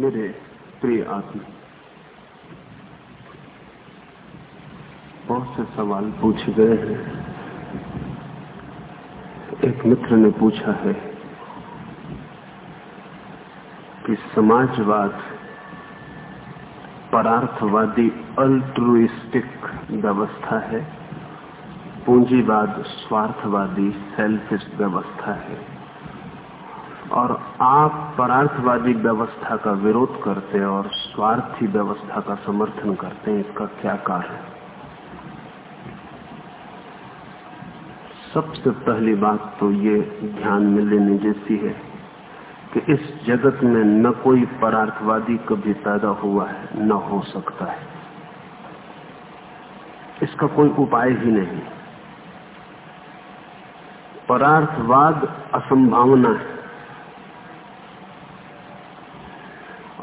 मेरे प्रिय आत्मा बहुत से सवाल पूछे गए हैं। एक मित्र ने पूछा है कि समाजवाद, परार्थवादी अल्ट्रुइस्टिक व्यवस्था है, पूंजीवाद, स्वार्थवादी सेल्फिश व्यवस्था है। और आप परार्थवादी व्यवस्था का विरोध करते और स्वार्थी व्यवस्था का समर्थन करते हैं, इसका क्या कारण सबसे पहली बात तो ये ध्यान में लेने जैसी है कि इस जगत में न कोई परार्थवादी कभी पैदा हुआ है, न हो सकता है। इसका कोई उपाय ही नहीं। परार्थवाद असंभावना है।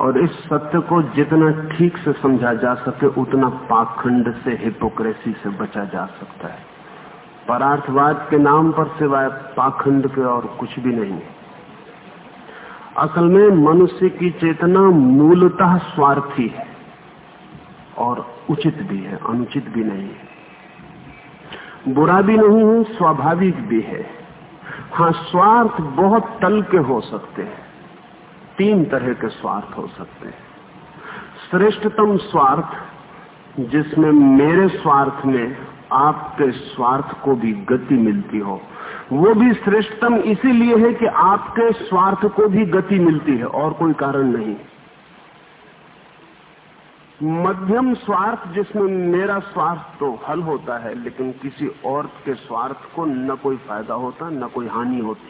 और इस सत्य को जितना ठीक से समझा जा सके, उतना पाखंड से हिपोक्रेसी से बचा जा सकता है। परार्थवाद के नाम पर सिवाय पाखंड के और कुछ भी नहीं है। असल में मनुष्य की चेतना मूलतः स्वार्थी है और उचित भी है, अनुचित भी नहीं है। बुरा भी नहीं है स्वाभाविक भी है। हाँ स्वार्थ बहुत तल के हो सकते हैं। तीन तरह के स्वार्थ हो सकते हैं। श्रेष्ठतम स्वार्थ, जिसमें मेरे स्वार्थ में आपके स्वार्थ को भी गति मिलती हो, वो भी श्रेष्ठतम इसीलिए है कि आपके स्वार्थ को भी गति मिलती है, और कोई कारण नहीं। मध्यम स्वार्थ, जिसमें मेरा स्वार्थ तो हल होता है, लेकिन किसी और के स्वार्थ को न कोई फ़ायदा होता, न कोई हानि होती।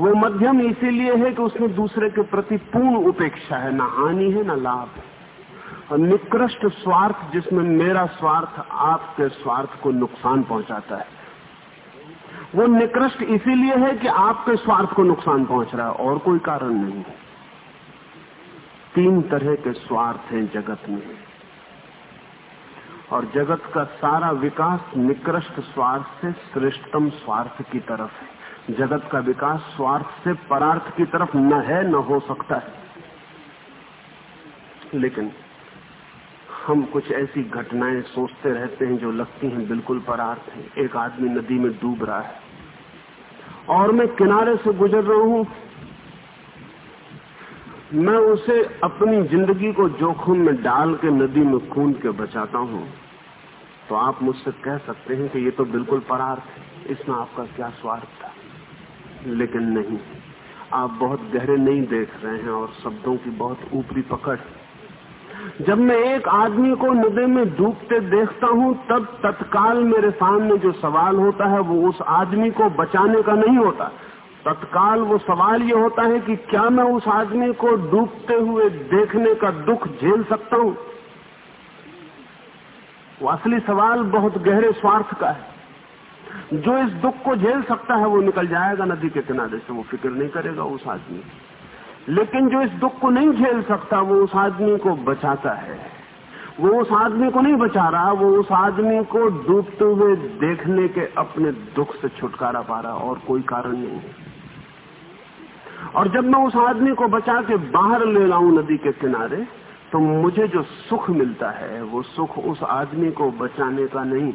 वो मध्यम इसीलिए है कि उसमें दूसरे के प्रति पूर्ण उपेक्षा है, ना हानि है, ना लाभ है। और निकृष्ट स्वार्थ जिसमें मेरा स्वार्थ आपके स्वार्थ को नुकसान पहुंचाता है। वो निकृष्ट इसीलिए है कि आपके स्वार्थ को नुकसान पहुँच रहा है, और कोई कारण नहीं है। तीन तरह के स्वार्थ हैं जगत में। और जगत का सारा विकास निकृष्ट स्वार्थ से श्रेष्ठतम स्वार्थ की तरफ़ है। जगत का विकास स्वार्थ से परार्थ की तरफ़ न है, न हो सकता है। लेकिन हम कुछ ऐसी घटनाएँ सोचते रहते हैं जो लगती हैं बिल्कुल परार्थ है। एक आदमी नदी में डूब रहा है और मैं किनारे से गुजर रहा हूँ। मैं उसे अपनी ज़िंदगी को जोखिम में डाल के नदी में कूद के बचाता हूँ। तो आप मुझसे कह सकते हैं कि ये तो बिल्कुल परार्थ है। इसमें आपका क्या स्वार्थ था? लेकिन नहीं। आप बहुत गहरे नहीं देख रहे हैं और शब्दों की बहुत ऊपरी पकड़। जब मैं एक आदमी को नदी में डूबते देखता हूँ, तब तत्काल मेरे सामने जो सवाल होता है, वो उस आदमी को बचाने का नहीं होता। तत्काल वो सवाल ये होता है कि क्या मैं उस आदमी को डूबते हुए देखने का दुख झेल सकता हूँ? वो असली सवाल बहुत गहरे स्वार्थ का है। जो इस दुख को झेल सकता है वो निकल जाएगा, नदी के किनारे से वो फ़िक्र नहीं करेगा, उस आदमी। लेकिन जो इस दुख को नहीं झेल सकता, वो उस आदमी को बचाता है। वो उस आदमी को नहीं बचा रहा, वो उस आदमी को डूबते हुए देखने के अपने दुख से छुटकारा पा रहा, और कोई कारण नहीं और जब मैं उस आदमी को बचा के बाहर ले लाऊं नदी के किनारे तो मुझे जो सुख मिलता है, वो सुख उस आदमी को बचाने का नहीं,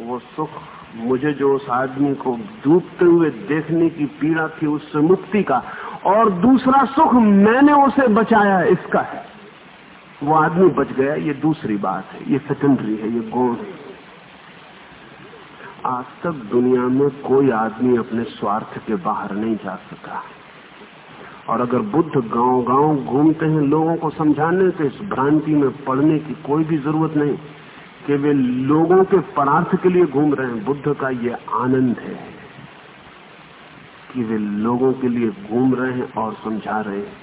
वो सुख मुझे जो उस आदमी को डूबते हुए देखने की पीड़ा थी, उससे मुक्ति का और दूसरा सुख मैंने उसे बचाया, इसका है। वो आदमी बच गया, ये दूसरी बात है, ये सेकेंडरी है, ये गुण है। आज तक दुनिया में कोई आदमी अपने स्वार्थ के बाहर नहीं जा सका। और अगर बुद्ध गाँव गाँव घूमते हैं, लोगों को समझाने तो इस भ्रांति में पढ़ने की कोई भी ज़रूरत नहीं। कि वे लोगों के परार्थ के लिए घूम रहे हैं। बुद्ध का ये आनंद है कि वे लोगों के लिए घूम रहे हैं और समझा रहे हैं।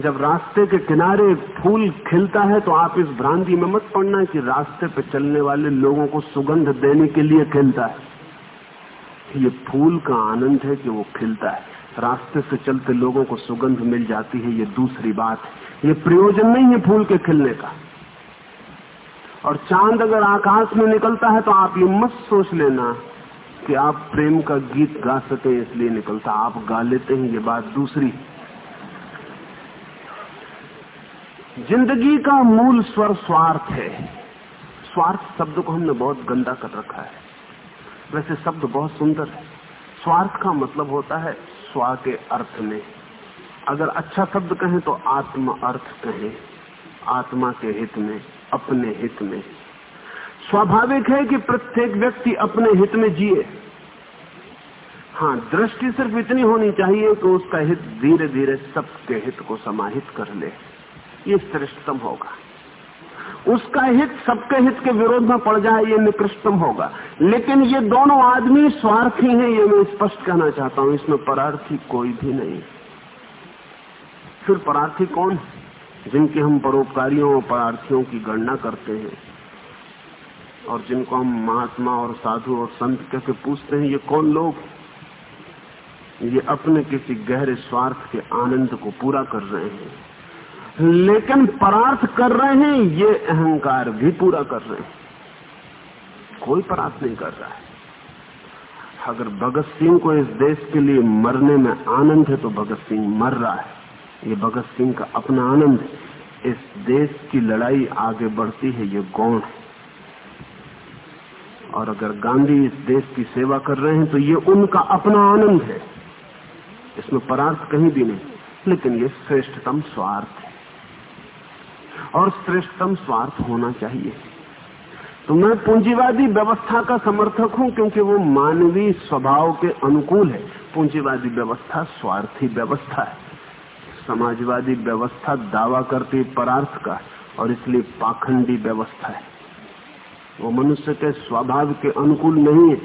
जब रास्ते के किनारे फूल खिलता है तो आप इस भ्रांति में मत पड़ना कि रास्ते पे चलने वाले लोगों को सुगंध देने के लिए खिलता है। ये फूल का आनंद है कि वो खिलता है। रास्ते से चलते लोगों को सुगंध मिल जाती है, ये दूसरी बात है। ये प्रयोजन नहीं है फूल के खिलने का। और चाँद अगर आकाश में निकलता है तो आप ये मत सोच लेना कि आप प्रेम का गीत गा सके, इसलिए निकलता। आप गा लेते हैं ये बात दूसरी। ज़िंदगी का मूल स्वर स्वार्थ है। स्वार्थ शब्द को हमने बहुत गंदा कर रखा है। वैसे शब्द बहुत सुंदर है। स्वार्थ का मतलब होता है स्वा के अर्थ में। अगर अच्छा शब्द कहें तो आत्म अर्थ कहें, आत्मा के हित में। अपने हित में। स्वाभाविक है कि प्रत्येक व्यक्ति अपने हित में जिए। हाँ दृष्टि सिर्फ़ इतनी होनी चाहिए कि उसका हित धीरे धीरे सबके हित को समाहित कर ले। ये श्रेष्ठतम होगा। उसका हित सबके हित के विरोध में पड़ जाए, ये निकृष्टतम होगा। लेकिन ये दोनों आदमी स्वार्थी हैं, ये मैं स्पष्ट कहना चाहता हूँ, इसमें परार्थी कोई भी नहीं। फिर परार्थी कौन जिनके हम परोपकारियों और परार्थियों की गणना करते हैं और जिनको हम महात्मा और साधु और संत कहकर पूछते हैं, ये कौन लोग ये अपने किसी गहरे स्वार्थ के आनंद को पूरा कर रहे हैं। लेकिन परार्थ कर रहे हैं, ये अहंकार भी पूरा कर रहे हैं। कोई परार्थ नहीं कर रहा है। अगर भगत सिंह को इस देश के लिए मरने में आनंद है तो भगत सिंह मर रहा है। ये भगत सिंह का अपना आनंद इस देश की लड़ाई आगे बढ़ती है, ये गौण है। और अगर गांधी इस देश की सेवा कर रहे हैं तो ये उनका अपना आनंद है। इसमें परार्थ कहीं भी नहीं, लेकिन ये श्रेष्ठतम स्वार्थ है। और श्रेष्ठतम स्वार्थ होना चाहिए। तो मैं पूंजीवादी व्यवस्था का समर्थक हूँ, क्योंकि वो मानवीय स्वभाव के अनुकूल है। पूंजीवादी व्यवस्था स्वार्थी व्यवस्था है। समाजवादी व्यवस्था दावा करती परार्थ का, और इसलिए पाखंडी व्यवस्था है। वो मनुष्य के स्वभाव के अनुकूल नहीं है।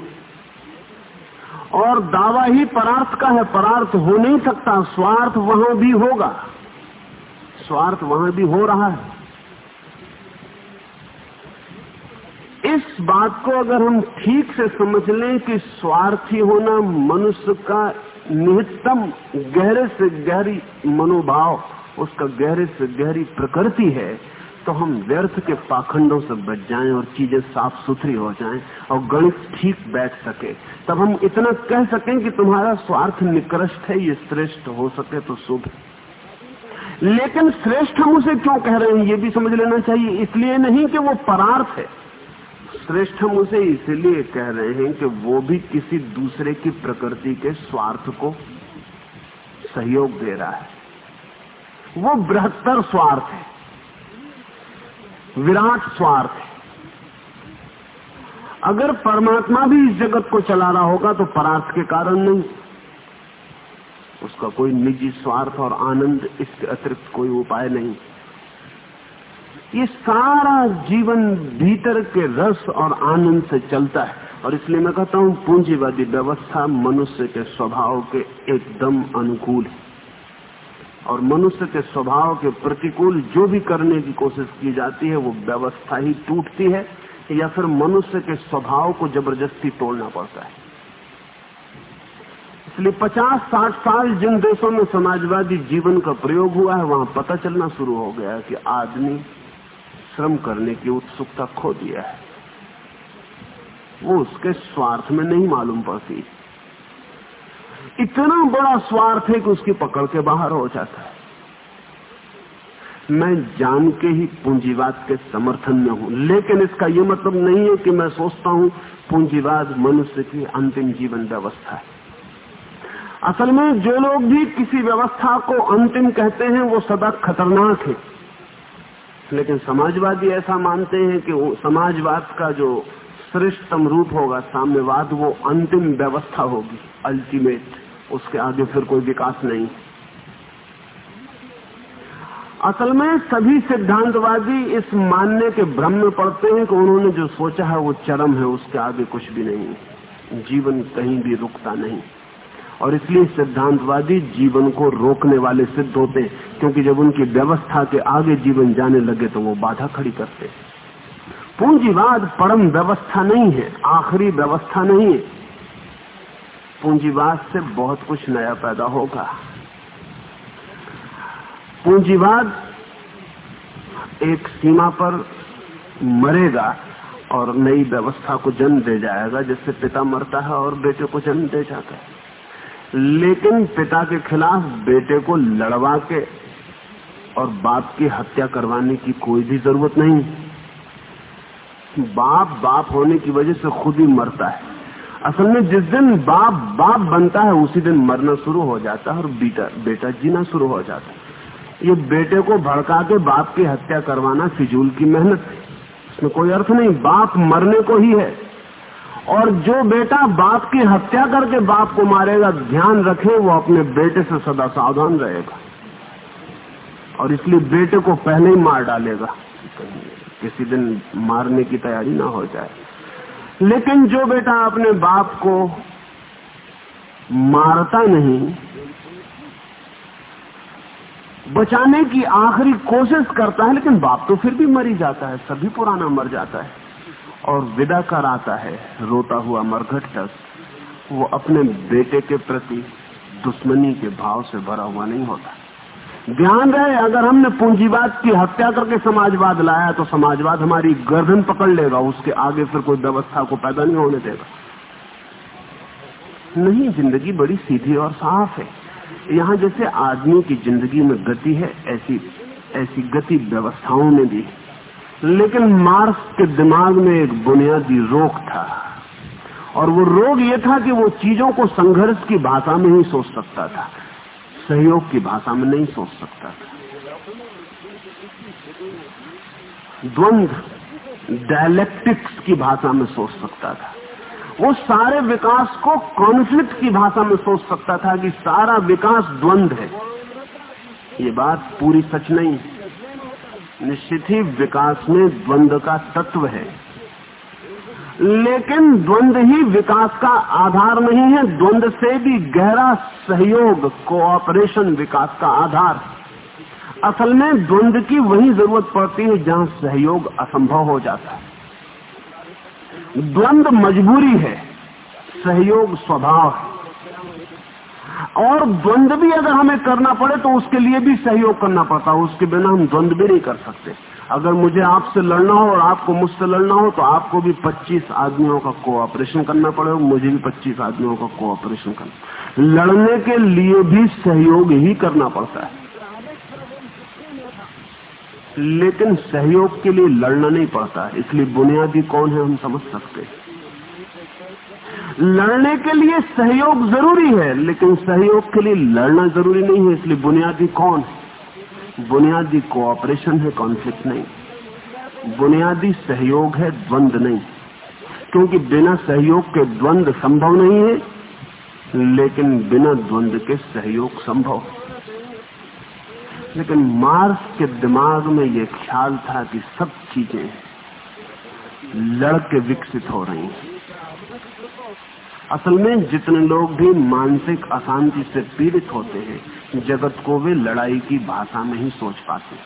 और दावा ही परार्थ का है। परार्थ हो नहीं सकता, स्वार्थ वहाँ भी होगा। स्वार्थ वहाँ भी हो रहा है। इस बात को अगर हम ठीक से समझ लें कि स्वार्थी होना मनुष्य का निहितम गहरे से गहरी मनोभाव, उसका गहरे से गहरी प्रकृति है तो हम व्यर्थ के पाखंडों से बच जाएँ और चीज़ें साफ़ सुथरी हो जाएँ और गणित ठीक बैठ सके। तब हम इतना कह सकें कि तुम्हारा स्वार्थ निकृष्ट है, ये श्रेष्ठ हो सके तो शुभ। लेकिन श्रेष्ठ हम उसे क्यों कह रहे हैं, ये भी समझ लेना चाहिए। इसलिए नहीं कि वो परार्थ है। श्रेष्ठ हम उसे इसलिए कह रहे हैं कि वो भी किसी दूसरे की प्रकृति के स्वार्थ को सहयोग दे रहा है। वो बृहत्तर स्वार्थ है, विराट स्वार्थ है। अगर परमात्मा भी इस जगत को चला रहा होगा तो परार्थ के कारण नहीं। उसका कोई निजी स्वार्थ और आनंद इसके अतिरिक्त कोई उपाय नहीं। ये सारा जीवन भीतर के रस और आनंद से चलता है। और इसलिए मैं कहता हूँ, पूंजीवादी व्यवस्था मनुष्य के स्वभाव के एकदम अनुकूल है। और मनुष्य के स्वभाव के प्रतिकूल जो भी करने की कोशिश की जाती है, वो व्यवस्था ही टूटती है, या फिर मनुष्य के स्वभाव को ज़बरदस्ती तोड़ना पड़ता है। इसलिए 50-60 साल जिन देशों में समाजवादी जीवन का प्रयोग हुआ है, वहाँ पता चलना शुरू हो गया कि आदमी श्रम करने की उत्सुकता खो दिया है। वो उसके स्वार्थ में नहीं मालूम पड़ती। इतना बड़ा स्वार्थ है कि उसकी पकड़ के बाहर हो जाता है। मैं जान के ही पूंजीवाद के समर्थन में हूँ, लेकिन इसका यह मतलब नहीं है कि मैं सोचता हूँ पूंजीवाद मनुष्य की अंतिम जीवन व्यवस्था है। असल में जो लोग भी किसी व्यवस्था को अंतिम कहते हैं, वो सदा खतरनाक है। लेकिन समाजवादी ऐसा मानते हैं कि समाजवाद का जो श्रेष्ठतम रूप होगा, साम्यवाद, वो अंतिम व्यवस्था होगी अल्टीमेट उसके आगे फिर कोई विकास नहीं। असल में सभी सिद्धांतवादी इस मानने के भ्रम में पड़ते हैं कि उन्होंने जो सोचा है वो चरम है, उसके आगे कुछ भी नहीं। जीवन कहीं भी रुकता नहीं। और इसलिए सिद्धांतवादी जीवन को रोकने वाले सिद्ध होते हैं, क्योंकि जब उनकी व्यवस्था के आगे जीवन जाने लगे तो वो बाधा खड़ी करते पूंजीवाद परम व्यवस्था नहीं है, आखिरी व्यवस्था नहीं है। पूंजीवाद से बहुत कुछ नया पैदा होगा। पूंजीवाद एक सीमा पर मरेगा और नई व्यवस्था को जन्म दे जाएगा, जिससे पिता मरता है और बेटे को जन्म दे जाता है। लेकिन पिता के खिलाफ बेटे को लड़वा के और बाप की हत्या करवाने की कोई भी ज़रूरत नहीं। बाप बाप होने की वजह से खुद ही मरता है। असल में जिस दिन बाप बाप बनता है, उसी दिन मरना शुरू हो जाता है और बेटा बेटा जीना शुरू हो जाता है। ये बेटे को भड़का के बाप की हत्या करवाना फिजूल की मेहनत है। इसमें कोई अर्थ नहीं, बाप मरने को ही है। और जो बेटा बाप की हत्या करके बाप को मारेगा, ध्यान रखे, वो अपने बेटे से सदा सावधान रहेगा। और इसलिए बेटे को पहले ही मार डालेगा। किसी दिन मारने की तैयारी ना हो जाए। लेकिन जो बेटा अपने बाप को मारता नहीं, बचाने की आखिरी कोशिश करता है, लेकिन बाप तो फिर भी मरी जाता है, सभी पुराना मर जाता है। और विदा कर आता है रोता हुआ मरघट तक वो अपने बेटे के प्रति दुश्मनी के भाव से भरा हुआ नहीं होता। ध्यान रहे, अगर हमने पूंजीवाद की हत्या करके समाजवाद लाया तो समाजवाद हमारी गर्दन पकड़ लेगा। उसके आगे फिर कोई व्यवस्था को पैदा नहीं होने देगा। नहीं, ज़िंदगी बड़ी सीधी और साफ़ है। यहाँ जैसे आदमी की ज़िंदगी में गति है, ऐसी ऐसी गति व्यवस्थाओं में भी लेकिन मार्क्स के दिमाग में एक बुनियादी रोग था। और वो रोग ये था कि वो चीज़ों को संघर्ष की भाषा में ही सोच सकता था। सहयोग की भाषा में नहीं सोच सकता था। द्वंद्व डायलेक्टिक्स की भाषा में सोच सकता था। वो सारे विकास को कॉन्फ्लिक्ट की भाषा में सोच सकता था कि सारा विकास द्वंद्व है। ये बात पूरी सच नहीं निश्चित ही विकास में द्वंद्व का तत्व है। लेकिन द्वंद्व ही विकास का आधार नहीं है द्वंद्व से भी गहरा सहयोग कोऑपरेशन विकास का आधार असल में द्वंद्व की वही ज़रूरत पड़ती है जहाँ सहयोग असंभव हो जाता है। द्वंद्व मजबूरी है, सहयोग स्वभाव है। और द्वंद्व भी अगर हमें करना पड़े तो उसके लिए भी सहयोग करना पड़ता है। उसके बिना हम द्वंद्व भी नहीं कर सकते। अगर मुझे आपसे लड़ना हो और आपको मुझसे लड़ना हो तो आपको भी 25 आदमियों का कोऑपरेशन करना पड़ेगा मुझे भी 25 आदमियों का कोऑपरेशन करना लड़ने के लिए भी सहयोग ही करना पड़ता है। लेकिन सहयोग के लिए लड़ना नहीं पड़ता। इसलिए बुनियादी कौन है हम समझ सकते हैं। लड़ने के लिए सहयोग ज़रूरी है, लेकिन सहयोग के लिए लड़ना ज़रूरी नहीं है, इसलिए बुनियादी कौन है? बुनियादी कोऑपरेशन है कॉन्फ्लिक्ट नहीं। बुनियादी सहयोग है, द्वंद नहीं। क्योंकि बिना सहयोग के द्वंद संभव नहीं है, लेकिन बिना द्वंद के सहयोग संभव। लेकिन मार्स के दिमाग में यह ख्याल था कि सब चीज़ें लड़के विकसित हो रही हैं। असल में जितने लोग भी मानसिक अशांति से पीड़ित होते हैं, जगत को वे लड़ाई की भाषा में ही सोच पाते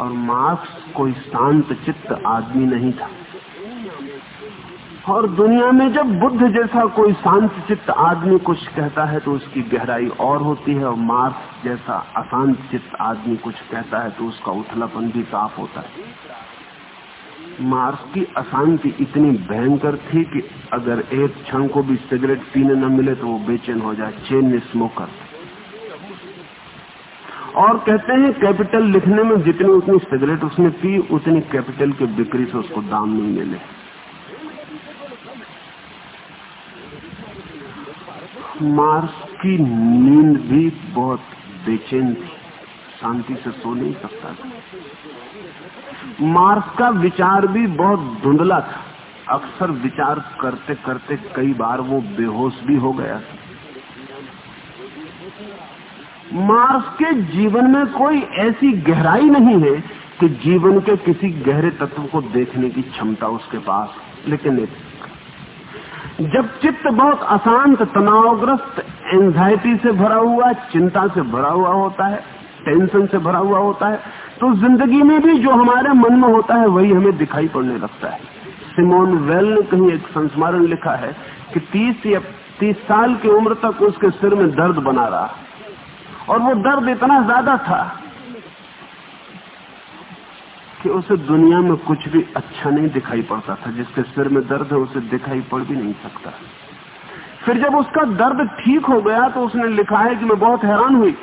और मार्क्स कोई शांत चित्त आदमी नहीं था। और दुनिया में जब बुद्ध जैसा कोई शांत चित्त आदमी कुछ कहता है तो उसकी गहराई और होती है, और मार्क्स जैसा अशांत चित्त आदमी कुछ कहता है तो उसका उथलापन भी साफ़ होता है। मार्स की अशांति इतनी भयंकर थी कि अगर एक क्षण को भी सिगरेट पीने न मिले तो वो बेचैन हो जाए, चेन स्मोकर और कहते हैं, कैपिटल लिखने में जितनी उतनी सिगरेट उसने पी, उतनी कैपिटल की बिक्री से उसको दाम नहीं मिले। मार्स की नींद भी बहुत बेचैन थी। शांति से सो नहीं सकता था। मार्क्स का विचार भी बहुत धुंधला था। अक्सर विचार करते करते कई बार वो बेहोश भी हो गया। मार्क्स के जीवन में कोई ऐसी गहराई नहीं है कि जीवन के किसी गहरे तत्व को देखने की क्षमता उसके पास। लेकिन एक, जब चित्त बहुत अशांत, तनावग्रस्त एंजाइटी से भरा हुआ, चिंता से भरा हुआ होता है टेंशन से भरा हुआ होता है तो ज़िंदगी में भी जो हमारे मन में होता है, वही हमें दिखाई पड़ने लगता है। सिमोन वेल ने कहीं एक संस्मरण लिखा है कि तीस या तीस साल की उम्र तक उसके सिर में दर्द बना रहा। और वो दर्द इतना ज़्यादा था कि उसे दुनिया में कुछ भी अच्छा नहीं दिखाई पड़ता था। जिसके सिर में दर्द है, उसे दिखाई पड़ भी नहीं सकता। फिर जब उसका दर्द ठीक हो गया तो उसने लिखा है कि मैं बहुत हैरान हुई।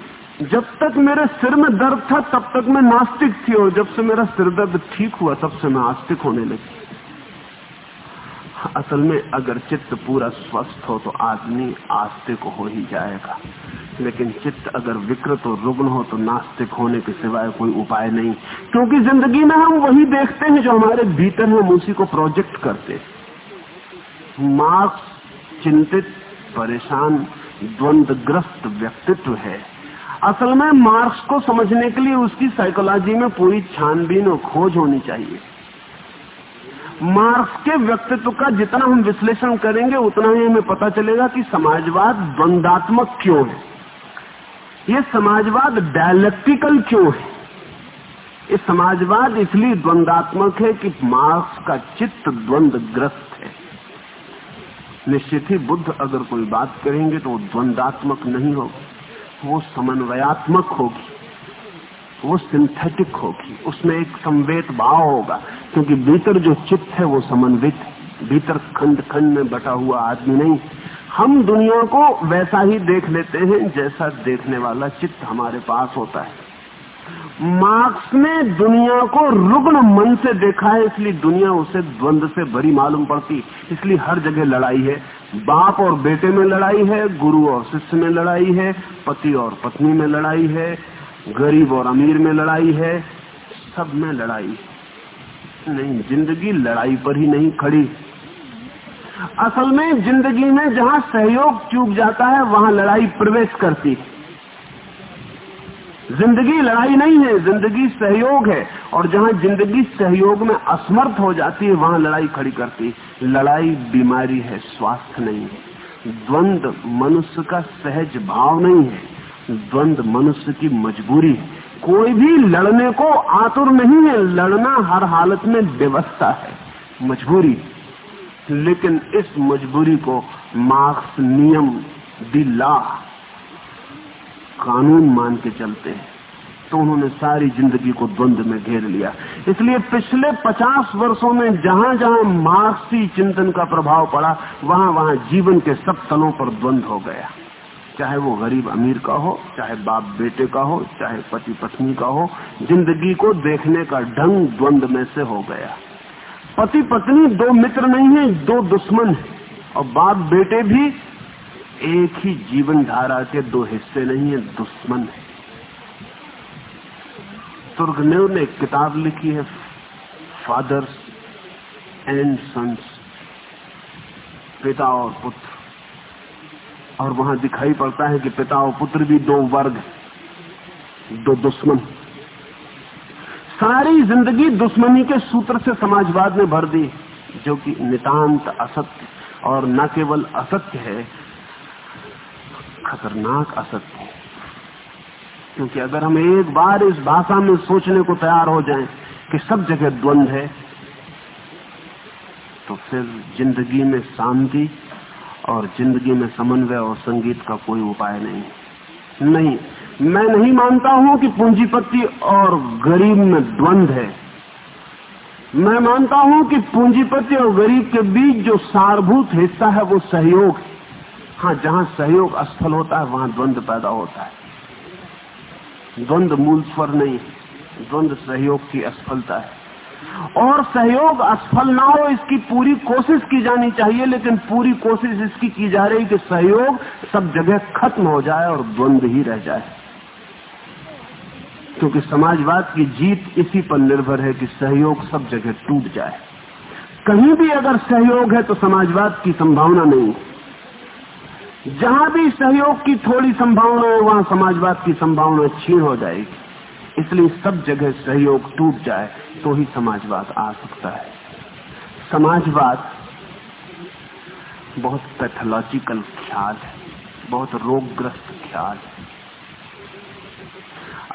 जब तक मेरे सिर में दर्द था, तब तक मैं नास्तिक थी और जब से मेरा सिर दर्द ठीक हुआ, तब से मैं आस्तिक होने लगी। असल में अगर चित्त पूरा स्वस्थ हो तो आदमी आस्तिक हो ही जाएगा। लेकिन चित्त अगर विकृत और रुग्ण हो तो नास्तिक होने के सिवाय कोई उपाय नहीं। क्योंकि ज़िंदगी में हम वही देखते हैं जो हमारे भीतर हम उसी को प्रोजेक्ट करते मार्क्स चिंतित, परेशान, द्वंद्वग्रस्त व्यक्तित्व है। असल में मार्क्स को समझने के लिए उसकी साइकोलॉजी में पूरी छानबीन और खोज होनी चाहिए। मार्क्स के व्यक्तित्व का जितना हम विश्लेषण करेंगे, उतना ही हमें पता चलेगा कि समाजवाद द्वंदात्मक क्यों है। ये समाजवाद डायलेक्टिकल क्यों है? ये समाजवाद इसलिए द्वंदात्मक है कि मार्क्स का चित्त द्वंद्वग्रस्त है। निश्चित ही बुद्ध अगर कोई बात करेंगे तो वो द्वंदात्मक नहीं होगी। वो समन्वयात्मक होगी, वो सिंथेटिक होगी, उसमें एक संवेद भाव होगा, क्योंकि भीतर जो चित्त है वो समन्वित भीतर खंड खंड में बटा हुआ आदमी नहीं हम दुनिया को वैसा ही देख लेते हैं जैसा देखने वाला चित्त हमारे पास होता है। मार्क्स ने दुनिया को रुग्ण मन से देखा है, इसलिए दुनिया उसे द्वंद से भरी मालूम पड़ती। इसलिए हर जगह लड़ाई है। बाप और बेटे में लड़ाई है, गुरु और शिष्य में लड़ाई है, पति और पत्नी में लड़ाई है, गरीब और अमीर में लड़ाई है, सब में लड़ाई। नहीं, ज़िंदगी लड़ाई पर ही नहीं खड़ी। असल में ज़िंदगी में जहाँ सहयोग चूक जाता है, वहाँ लड़ाई प्रवेश करती। है ज़िंदगी लड़ाई नहीं है, ज़िंदगी सहयोग है। और जहाँ ज़िंदगी सहयोग में असमर्थ हो जाती है, वहाँ लड़ाई खड़ी करती लड़ाई बीमारी है स्वास्थ्य नहीं है। द्वंद मनुष्य का सहज भाव नहीं है। द्वंद मनुष्य की मजबूरी है। कोई भी लड़ने को आतुर नहीं है। लड़ना हर हालत में व्यवस्था है। मजबूरी। लेकिन इस मजबूरी को मार्क्स नियम दी कानून मान के चलते हैं। तो उन्होंने सारी ज़िंदगी को द्वंद में घेर लिया। इसलिए पिछले पचास वर्षों में जहाँ जहाँ मार्क्सी चिंतन का प्रभाव पड़ा वहाँ वहाँ जीवन के सब तलों पर द्वंद हो गया। चाहे वो गरीब अमीर का हो, चाहे बाप बेटे का हो, चाहे पति पत्नी का हो, ज़िंदगी को देखने का ढंग द्वंद में से हो गया। पति पत्नी दो मित्र नहीं है, दो दुश्मन है, और बाप बेटे भी एक ही जीवन धारा के दो हिस्से नहीं है दुश्मन है। तुर्गनेव ने एक किताब लिखी है फादर्स एंड सन्स पिता और पुत्र। और वहाँ दिखाई पड़ता है कि पिता और पुत्र भी दो वर्ग दो दुश्मन। सारी ज़िंदगी दुश्मनी के सूत्र से समाजवाद ने भर दी, जो कि नितांत असत्य और न केवल असत्य है खतरनाक असत्य है। क्योंकि अगर हम एक बार इस भाषा में सोचने को तैयार हो जाएँ कि सब जगह द्वंद है तो फिर ज़िंदगी में शांति और ज़िंदगी में समन्वय और संगीत का कोई उपाय नहीं। नहीं, मैं नहीं मानता हूँ कि पूंजीपति और गरीब में द्वंद है। मैं मानता हूँ कि पूंजीपति और गरीब के बीच जो सारभूत हिस्सा है वो सहयोग है। हाँ जहाँ सहयोग असफल होता है, वहाँ द्वंद पैदा होता है। द्वंद मूल स्वर नहीं द्वंद सहयोग की असफलता है। और सहयोग असफल ना हो, इसकी पूरी कोशिश की जानी चाहिए, लेकिन पूरी कोशिश इसकी की जा रही कि सहयोग सब जगह खत्म हो जाए और द्वंद ही रह जाए। क्योंकि समाजवाद की जीत इसी पर निर्भर है कि सहयोग सब जगह टूट जाए। कहीं भी अगर सहयोग है तो समाजवाद की संभावना नहीं है। जहाँ भी सहयोग की थोड़ी संभावना है, वहाँ समाजवाद की संभावना छीन हो जाएगी। इसलिए सब जगह सहयोग टूट जाए तो ही समाजवाद आ सकता है। समाजवाद बहुत पैथोलॉजिकल ख्याल है, बहुत रोगग्रस्त ख्याल है।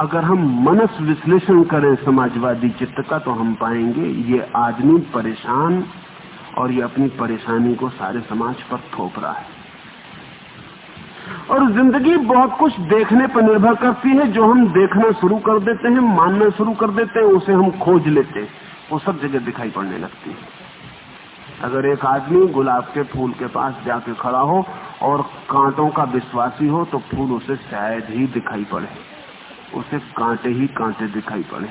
अगर हम मनस विश्लेषण करें समाजवादी चित्त का तो हम पाएँगे ये आदमी परेशान और ये अपनी परेशानी को सारे समाज पर थोप रहा है। और ज़िंदगी बहुत कुछ देखने पर निर्भर करती है। जो हम देखना शुरू कर देते हैं, मानना शुरू कर देते हैं, उसे हम खोज लेते हैं। वो सब जगह दिखाई पड़ने लगती है। अगर एक आदमी गुलाब के फूल के पास जाके खड़ा हो और कांटों का विश्वासी हो तो फूल उसे शायद ही दिखाई पड़े। उसे कांटे ही कांटे दिखाई पड़े।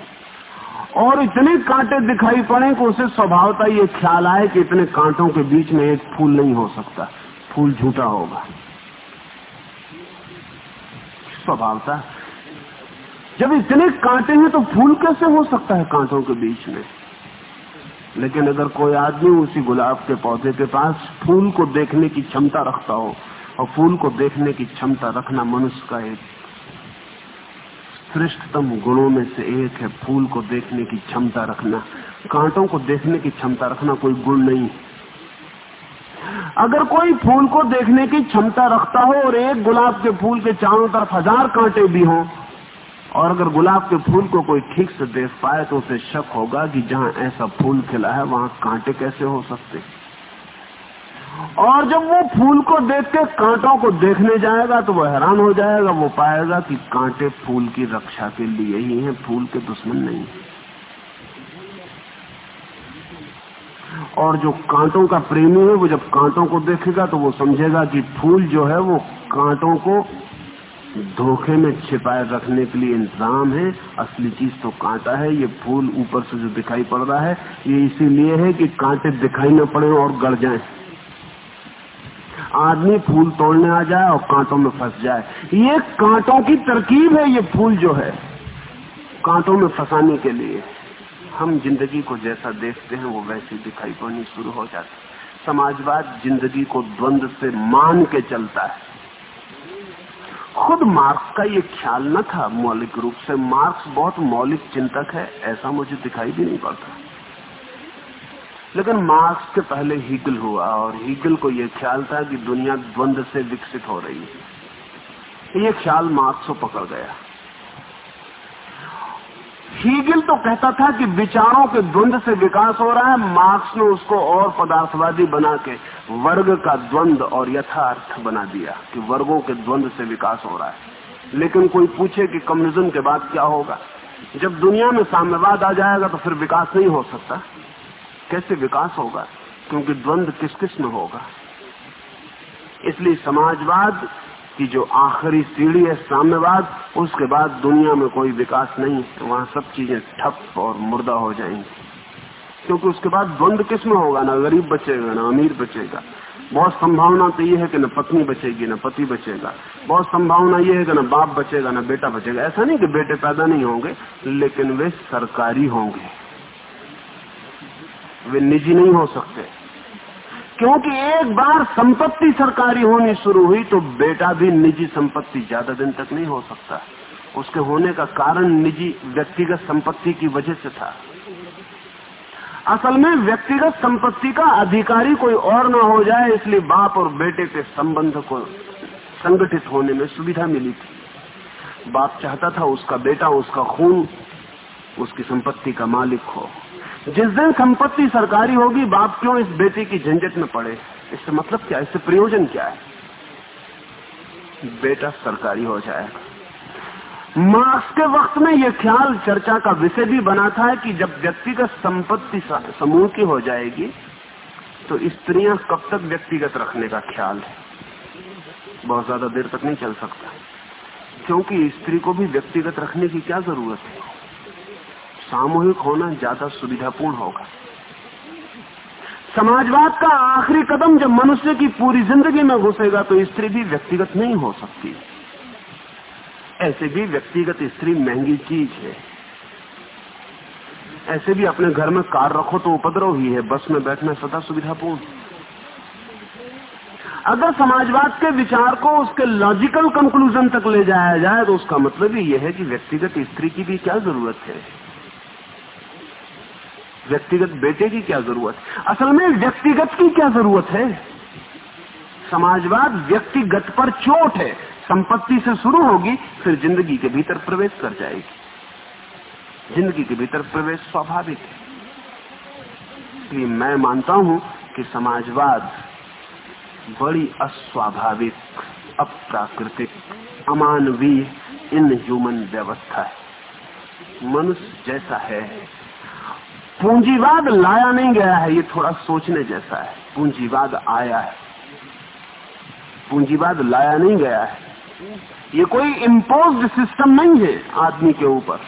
और इतने कांटे दिखाई पड़े कि उसे स्वभावता ये ख्याल आए कि इतने कांटों के बीच में एक फूल नहीं हो सकता। फूल झूठा होगा। स्वभावता जब इतने कांटे हैं तो फूल कैसे हो सकता है कांटों के बीच में? लेकिन अगर कोई आदमी उसी गुलाब के पौधे के पास फूल को देखने की क्षमता रखता हो और फूल को देखने की क्षमता रखना मनुष्य का एक श्रेष्ठतम गुणों में से एक है, फूल को देखने की क्षमता रखना। कांटों को देखने की क्षमता रखना कोई गुण नहीं। अगर कोई फूल को देखने की क्षमता रखता हो और एक गुलाब के फूल के चारों तरफ़ हज़ार कांटे भी हों, और अगर गुलाब के फूल को कोई ठीक से देख पाए तो उसे शक होगा कि जहाँ ऐसा फूल खिला है, वहाँ कांटे कैसे हो सकते। और जब वो फूल को देख के कांटों को देखने जाएगा तो वो हैरान हो जाएगा, वो पाएगा कि कांटे फूल की रक्षा के लिए ही हैं, फूल के दुश्मन नहीं और जो कांटों का प्रेमी है, वो जब कांटों को देखेगा तो वो समझेगा कि फूल जो है वो कांटों को धोखे में छिपाए रखने के लिए इंतज़ाम है। असली चीज़ तो कांटा है, ये फूल ऊपर से जो दिखाई पड़ रहा है, ये इसीलिए है कि कांटे दिखाई न पड़े और गड़ जाए। आदमी फूल तोड़ने आ जाए और कांटों में फंस जाए। ये कांटों की तरकीब है, ये फूल जो है, कांटों में फंसाने के लिए। हम ज़िंदगी को जैसा देखते हैं, वो वैसी दिखाई पड़नी शुरू हो जाती समाजवाद ज़िंदगी को द्वंद से मान के चलता है। खुद मार्क्स का ये ख्याल न था मौलिक रूप से। मार्क्स बहुत मौलिक चिंतक है, ऐसा मुझे दिखाई भी नहीं पड़ता। लेकिन मार्क्स के पहले हीगल हुआ और हीगल को यह ख्याल था कि दुनिया द्वंद से विकसित हो रही है। ये ख्याल मार्क्स को पकड़ गया। हीगल तो कहता था कि विचारों के द्वंद से विकास हो रहा है, मार्क्स ने उसको और पदार्थवादी बना के वर्ग का द्वंद और यथार्थ बना दिया कि वर्गों के द्वंद से विकास हो रहा है। लेकिन कोई पूछे कि कम्युनिज्म के बाद क्या होगा? जब दुनिया में साम्यवाद आ जाएगा तो फिर विकास नहीं हो सकता। कैसे विकास होगा? क्योंकि द्वंद किस किसमें होगा? इसलिए समाजवाद की जो आखिरी सीढ़ी है साम्यवाद, उसके बाद दुनिया में कोई विकास नहीं तो वहाँ सब चीज़ें ठप और मुर्दा हो जाएँगी। क्योंकि उसके बाद द्वंद किसमें होगा? ना गरीब बचेगा, ना अमीर बचेगा। बहुत संभावना तो ये है कि न पत्नी बचेगी, न पति बचेगा। बहुत संभावना ये है कि न बाप बचेगा, न बेटा बचेगा। ऐसा नहीं कि बेटे पैदा नहीं होंगे, लेकिन वे सरकारी होंगे। वे निजी नहीं हो सकते। क्योंकि एक बार संपत्ति सरकारी होनी शुरू हुई तो बेटा भी निजी संपत्ति ज़्यादा दिन तक नहीं हो सकता। उसके होने का कारण निजी व्यक्तिगत संपत्ति की वजह से था। असल में व्यक्तिगत संपत्ति का अधिकारी कोई और ना हो जाए, इसलिए बाप और बेटे के संबंध को संगठित होने में सुविधा मिली थी। बाप चाहता था उसका बेटा, उसका खून, उसकी संपत्ति का मालिक हो। जिस दिन संपत्ति सरकारी होगी, बाप क्यों इस बेटे की झंझट में पड़े? इससे मतलब क्या? इससे प्रयोजन क्या है? बेटा सरकारी हो जाएगा मार्क्स के वक्त में यह ख्याल चर्चा का विषय भी बना था कि जब व्यक्तिगत संपत्ति समूह की हो जाएगी तो स्त्रियाँ कब तक व्यक्तिगत रखने का ख्याल है? बहुत ज़्यादा देर तक नहीं चल सकता। क्योंकि स्त्री को भी व्यक्तिगत रखने की क्या ज़रूरत है? सामूहिक होना ज़्यादा सुविधापूर्ण होगा। समाजवाद का आखिरी कदम जब मनुष्य की पूरी ज़िंदगी में घुसेगा तो स्त्री भी व्यक्तिगत नहीं हो सकती। ऐसे भी व्यक्तिगत स्त्री महँगी चीज़ है। ऐसे भी अपने घर में कार रखो तो उपद्रव ही है, बस में बैठना सदा सुविधापूर्ण। अगर समाजवाद के विचार को उसके लॉजिकल कंक्लूजन तक ले जाया जाए तो उसका मतलब ही यह है कि व्यक्तिगत स्त्री की भी क्या ज़रूरत है। व्यक्तिगत बेटे की क्या ज़रूरत? असल में व्यक्तिगत की क्या ज़रूरत है? समाजवाद व्यक्तिगत पर चोट है। संपत्ति से शुरू होगी, फिर ज़िंदगी के भीतर प्रवेश कर जाएगी। ज़िंदगी के भीतर प्रवेश स्वाभाविक है। इसलिए मैं मानता हूँ कि समाजवाद बड़ी अस्वाभाविक, अप्राकृतिक, अमानवीय इन ह्यूमन व्यवस्था है। मनुष्य जैसा है पूंजीवाद लाया नहीं गया है, ये थोड़ा सोचने जैसा है। पूंजीवाद आया है। पूंजीवाद लाया नहीं गया है। ये कोई इम्पोज सिस्टम नहीं है आदमी के ऊपर।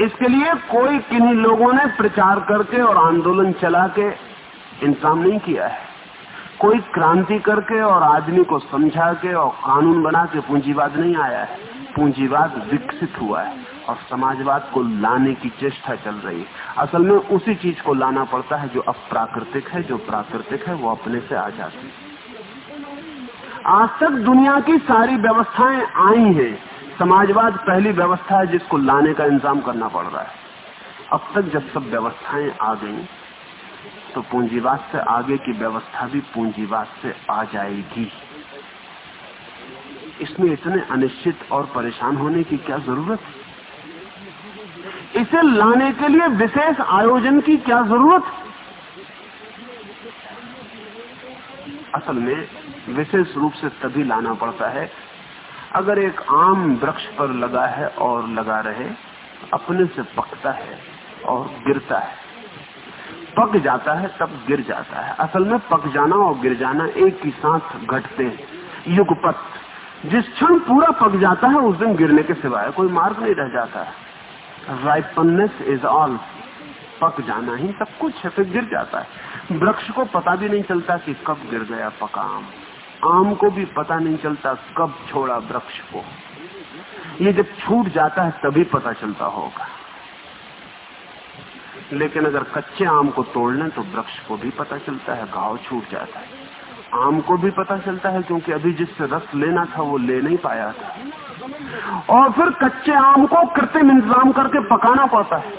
इसके लिए कोई किन्हीं लोगों ने प्रचार करके और आंदोलन चला के इंतज़ाम नहीं किया है। कोई क्रांति करके और आदमी को समझा के और कानून बना के पूंजीवाद नहीं आया है। पूंजीवाद विकसित हुआ है और समाजवाद को लाने की चेष्टा चल रही है। असल में उसी चीज़ को लाना पड़ता है जो अप्राकृतिक है, जो प्राकृतिक है, वो अपने से आ जाती है। आज तक दुनिया की सारी व्यवस्थाएँ आई हैं। समाजवाद पहली व्यवस्था है जिसको लाने का इंतज़ाम करना पड़ रहा है। अब तक जब सब व्यवस्थाएँ आ गई तो पूंजीवाद से आगे की व्यवस्था भी पूंजीवाद से आ जाएगी। इसमें इतने अनिश्चित और परेशान होने की क्या ज़रूरत इसे लाने के लिए विशेष आयोजन की क्या ज़रूरत असल में विशेष रूप से तभी लाना पड़ता है अगर एक आम वृक्ष पर लगा है और लगा रहे, अपने से पकता है और गिरता है। पक जाता है तब गिर जाता है। असल में पक जाना और गिर जाना एक ही साथ घटते हैं। युगपत। जिस क्षण पूरा पक जाता है, उस दिन गिरने के सिवाय कोई मार्ग नहीं रह जाता है। राइपननेस इज़ ऑल पक जाना ही सब कुछ है, फिर गिर जाता है। वृक्ष को पता भी नहीं चलता कि कब गिर गया पका आम आम को भी पता नहीं चलता कब छोड़ा वृक्ष को। ये जब छूट जाता है, तभी पता चलता होगा। लेकिन अगर कच्चे आम को तोड़ लें तो वृक्ष को भी पता चलता है घाव छूट जाता है। आम को भी पता चलता है, क्योंकि अभी जिससे रस लेना था, वो ले नहीं पाया था। और फिर कच्चे आम को कृत्रिम इंतज़ाम करके पकाना पड़ता है।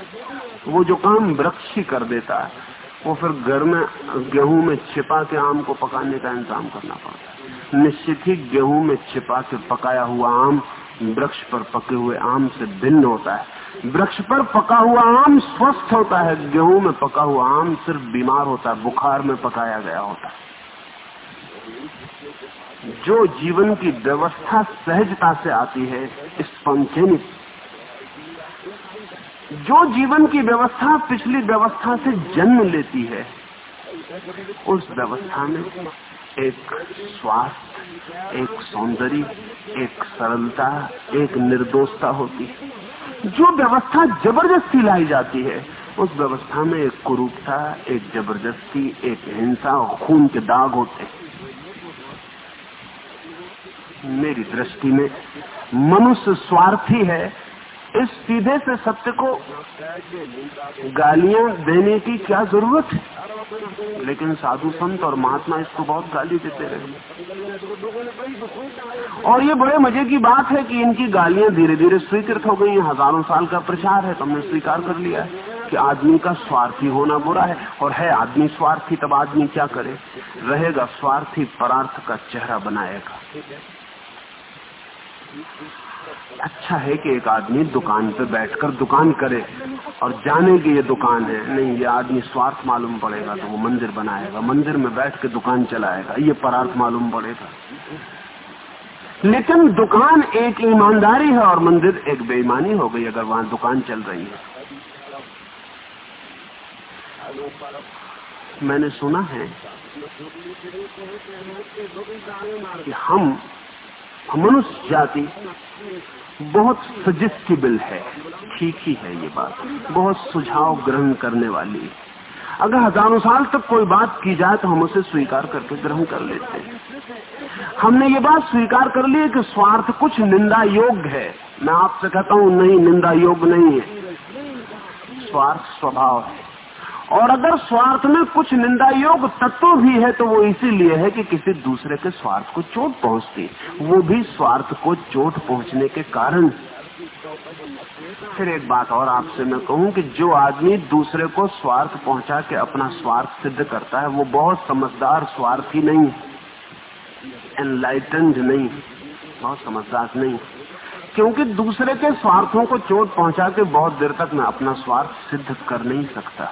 वो जो काम वृक्ष ही कर देता है, वो फिर घर में गेहूँ में छिपा के आम को पकाने का इंतज़ाम करना पड़ता है। निश्चित ही गेहूँ में छिपा के पकाया हुआ आम, वृक्ष पर पके हुए आम से भिन्न होता है। वृक्ष पर पका हुआ आम स्वस्थ होता है, गेहूँ में पका हुआ आम सिर्फ़ बीमार होता है, बुखार में पकाया गया होता है। जो जीवन की व्यवस्था सहजता से आती है स्पॉन्टेनियस जो जीवन की व्यवस्था पिछली व्यवस्था से जन्म लेती है, उस व्यवस्था में एक स्वास्थ्य एक सौंदर्य, एक सरलता, एक निर्दोषता होती है। जो व्यवस्था ज़बरदस्ती लाई जाती है, उस व्यवस्था में एक कुरूपता, एक ज़बरदस्ती, एक हिंसा और खून के दाग होते हैं। मेरी दृष्टि में मनुष्य स्वार्थी है इस सीधे से सत्य को गालियाँ देने की क्या ज़रूरत है? लेकिन साधु संत और महात्मा इसको बहुत गाली देते रहे। और ये बड़े मज़े की बात है कि इनकी गालियाँ धीरे धीरे स्वीकृत हो गई हज़ारों साल का प्रचार है तुमने स्वीकार कर लिया है कि आदमी का स्वार्थी होना बुरा है। और है आदमी स्वार्थी, तब आदमी क्या करे? रहेगा स्वार्थी, परार्थ का चेहरा बनाएगा। अच्छा है कि एक आदमी दुकान पे बैठकर दुकान करे और जाने की ये दुकान है। नहीं, ये आदमी स्वार्थ मालूम पड़ेगा तो वो मंदिर बनाएगा। मंदिर में बैठ के दुकान चलाएगा। ये परार्थ मालूम पड़ेगा। लेकिन दुकान एक ईमानदारी है और मंदिर एक बेईमानी हो गई अगर वहाँ दुकान चल रही है। मैंने सुना है कि हम मनुष्य जाति बहुत सजेस्टिबल है। ठीक ही है ये बात। बहुत सुझाव ग्रहण करने वाली। अगर हज़ारों साल तक कोई बात की जाए तो हम उसे स्वीकार करके ग्रहण कर लेते हैं। हमने ये बात स्वीकार कर ली कि स्वार्थ कुछ निंदा योग्य है। मैं आपसे कहता हूँ, नहीं, निंदा योग्य नहीं है। स्वार्थ स्वभाव है। और अगर स्वार्थ में कुछ निंदा योग तत्व भी है तो वो इसीलिए है कि किसी दूसरे के स्वार्थ को चोट पहुँचती वो भी स्वार्थ को चोट पहुँचने के कारण। फिर एक बात और आपसे मैं कहूँ कि जो आदमी दूसरे को स्वार्थ पहुँचा के अपना स्वार्थ सिद्ध करता है, वो बहुत समझदार स्वार्थी नहीं एनलाइटेंड नहीं बहुत समझदार नहीं क्योंकि दूसरे के स्वार्थों को चोट पहुँचा के बहुत देर तक मैं अपना स्वार्थ सिद्ध कर नहीं सकता।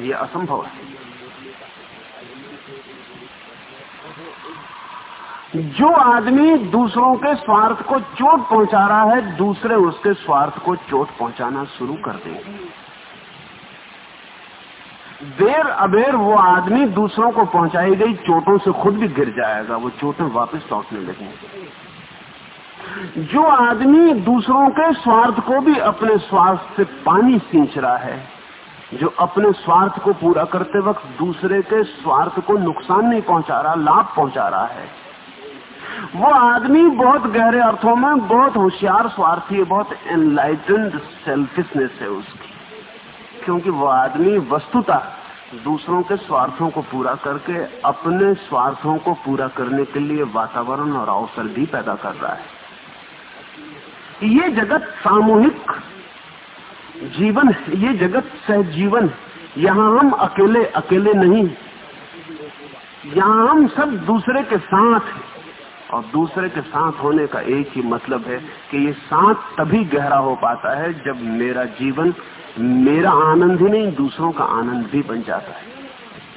ये असंभव है। जो आदमी दूसरों के स्वार्थ को चोट पहुँचा रहा है, दूसरे उसके स्वार्थ को चोट पहुंचाना शुरू कर देंगे देर अबेर वो आदमी दूसरों को पहुंचाई गई, चोटों से खुद भी गिर जाएगा, वो चोटें वापस लौटने लगेंगी जो आदमी दूसरों के स्वार्थ को भी अपने स्वार्थ से पानी सींच रहा है जो अपने स्वार्थ को पूरा करते वक्त दूसरे के स्वार्थ को नुकसान नहीं पहुँचा रहा, लाभ पहुँचा रहा है। वो आदमी बहुत गहरे अर्थों में, बहुत होशियार स्वार्थी है, बहुत एनलाइटेंड सेल्फिशनेस है उसकी। क्योंकि वो आदमी वस्तुता दूसरों के स्वार्थों को पूरा करके, अपने स्वार्थों को पूरा करने के लिए वातावरण और अवसर भी पैदा कर रहा है। ये जगत सामूहिक जीवन, ये जगत सहजीवन यहाँ हम अकेले अकेले नहीं। यहाँ हम सब दूसरे के साथ और दूसरे के साथ होने का एक ही मतलब है कि ये साथ तभी गहरा हो पाता है जब मेरा जीवन, मेरा आनंद ही नहीं, दूसरों का आनंद भी बन जाता है।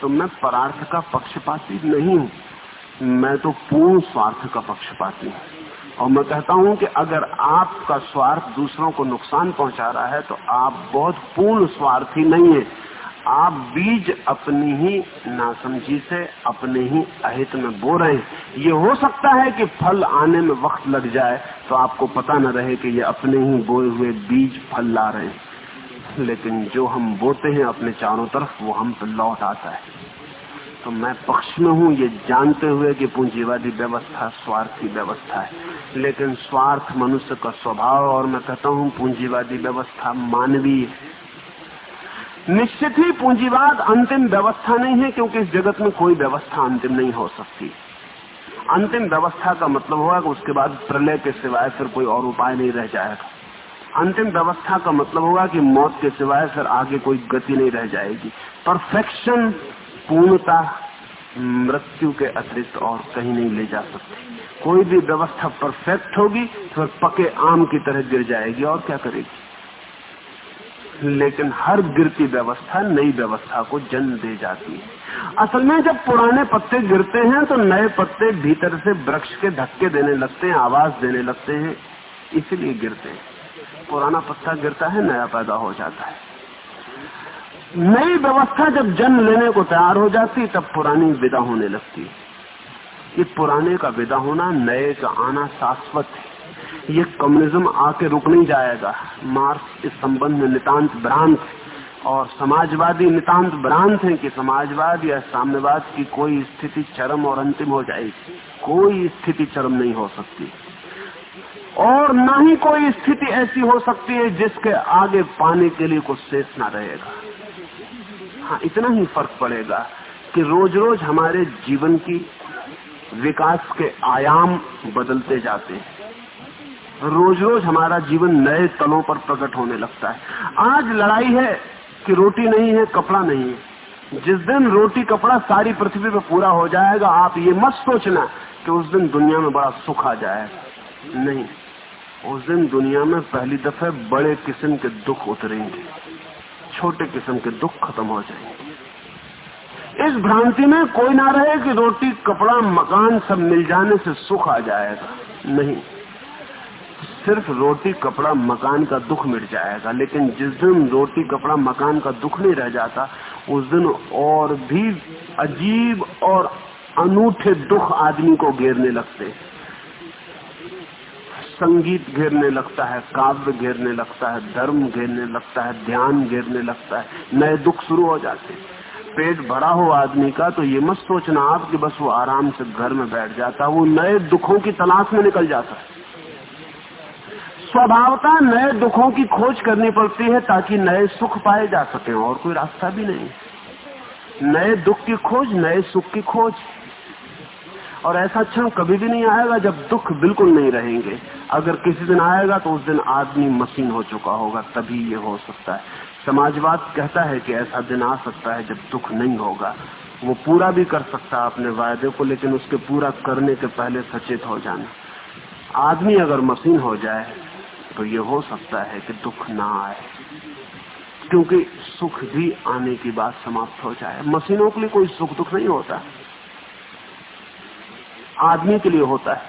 तो मैं परार्थ का पक्षपाती नहीं हूँ। मैं तो पूर्ण स्वार्थ का पक्षपाती हूँ। और मैं कहता हूँ कि अगर आपका स्वार्थ दूसरों को नुकसान पहुँचा रहा है तो आप बहुत पूर्ण स्वार्थी नहीं है। आप बीज अपनी ही नासमझी से, अपने ही अहित में बो रहे हैं। ये हो सकता है कि फल आने में वक्त लग जाए तो आपको पता न रहे कि ये अपने ही बोए हुए बीज फल ला रहे हैं। लेकिन जो हम बोते हैं अपने चारों तरफ़, वो हम पर लौट आता है। तो मैं पक्ष में हूँ, ये जानते हुए कि पूंजीवादी व्यवस्था स्वार्थी व्यवस्था है। लेकिन स्वार्थ मनुष्य का स्वभाव, और मैं कहता हूँ पूंजीवादी व्यवस्था मानवीय निश्चित ही पूंजीवाद अंतिम व्यवस्था नहीं है, क्योंकि इस जगत में कोई व्यवस्था अंतिम नहीं हो सकती। अंतिम व्यवस्था का मतलब होगा कि उसके बाद प्रलय के सिवाय फिर कोई और उपाय नहीं रह जाएगा। अंतिम व्यवस्था का मतलब होगा कि मौत के सिवाय फिर आगे कोई गति नहीं रह जाएगी। परफेक्शन पूर्णता मृत्यु के अतिरिक्त और कहीं नहीं ले जा सकती। कोई भी व्यवस्था परफेक्ट होगी तो पके आम की तरह गिर जाएगी और क्या करेगी? लेकिन हर गिरती व्यवस्था नई व्यवस्था को जन्म दे जाती है। असल में जब पुराने पत्ते गिरते हैं तो नए पत्ते भीतर से वृक्ष के धक्के देने लगते हैं, आवाज़ देने लगते हैं, इसलिए गिरते हैं। पुराना पत्ता गिरता है, नया पैदा हो जाता है। नई व्यवस्था जब जन्म लेने को तैयार हो जाती, तब पुरानी विदा होने लगती है। ये पुराने का विदा होना, नए का आना शाश्वत है। ये कम्युनिज्म आके रुक नहीं जाएगा। मार्क्स इस संबंध में नितांत भ्रांत और समाजवादी नितांत भ्रांत है कि समाजवाद या साम्यवाद की कोई स्थिति चरम और अंतिम हो जाएगी। कोई स्थिति चरम नहीं हो सकती। और न ही कोई स्थिति ऐसी हो सकती है जिसके आगे पाने के लिए कुछ शेष ना रहेगा। हाँ इतना ही फ़र्क पड़ेगा कि रोज रोज हमारे जीवन की विकास के आयाम बदलते जाते हैं। रोज रोज हमारा जीवन नए तलों पर प्रकट होने लगता है। आज लड़ाई है कि रोटी नहीं है, कपड़ा नहीं है। जिस दिन रोटी, कपड़ा सारी पृथ्वी पर पूरा हो जाएगा, आप ये मत सोचना कि उस दिन दुनिया में बड़ा सुख आ जाएगा नहीं, उस दिन दुनिया में पहली दफे बड़े किस्म के दुख उतरेंगे। छोटे किस्म के दुख खत्म हो जाएँगे। इस भ्रांति में कोई ना रहे कि रोटी, कपड़ा, मकान सब मिल जाने से सुख आ जाएगा। नहीं, सिर्फ़ रोटी, कपड़ा, मकान का दुख मिट जाएगा, लेकिन जिस दिन रोटी, कपड़ा, मकान का दुख नहीं रह जाता, उस दिन और भी अजीब और अनूठे दुख आदमी को घेरने लगते हैं। संगीत घेरने लगता है, काव्य घेरने लगता है, धर्म घेरने लगता है, ध्यान घेरने लगता है, नए दुख शुरू हो जाते पेट भरा हो आदमी का तो ये मत सोचना आप कि बस वो आराम से घर में बैठ जाता है वो नए दुखों की तलाश में निकल जाता। है स्वभावता नए दुखों की खोज करनी पड़ती है ताकि नए सुख पाए जा सके, और कोई रास्ता भी नहीं। नए दुख की खोज, नए सुख की खोज। और ऐसा क्षण कभी भी नहीं आएगा जब दुख बिल्कुल नहीं रहेंगे। अगर किसी दिन आएगा तो उस दिन आदमी मशीन हो चुका होगा, तभी ये हो सकता है। समाजवाद कहता है कि ऐसा दिन आ सकता है जब दुख नहीं होगा। वो पूरा भी कर सकता है अपने वायदे को, लेकिन उसके पूरा करने के पहले सचेत हो जाना। आदमी अगर मशीन हो जाए तो ये हो सकता है कि दुख ना आए। क्योंकि सुख भी आने की बात समाप्त हो जाए। मशीनों के लिए कोई सुख दुख नहीं होता। आदमी के लिए होता है।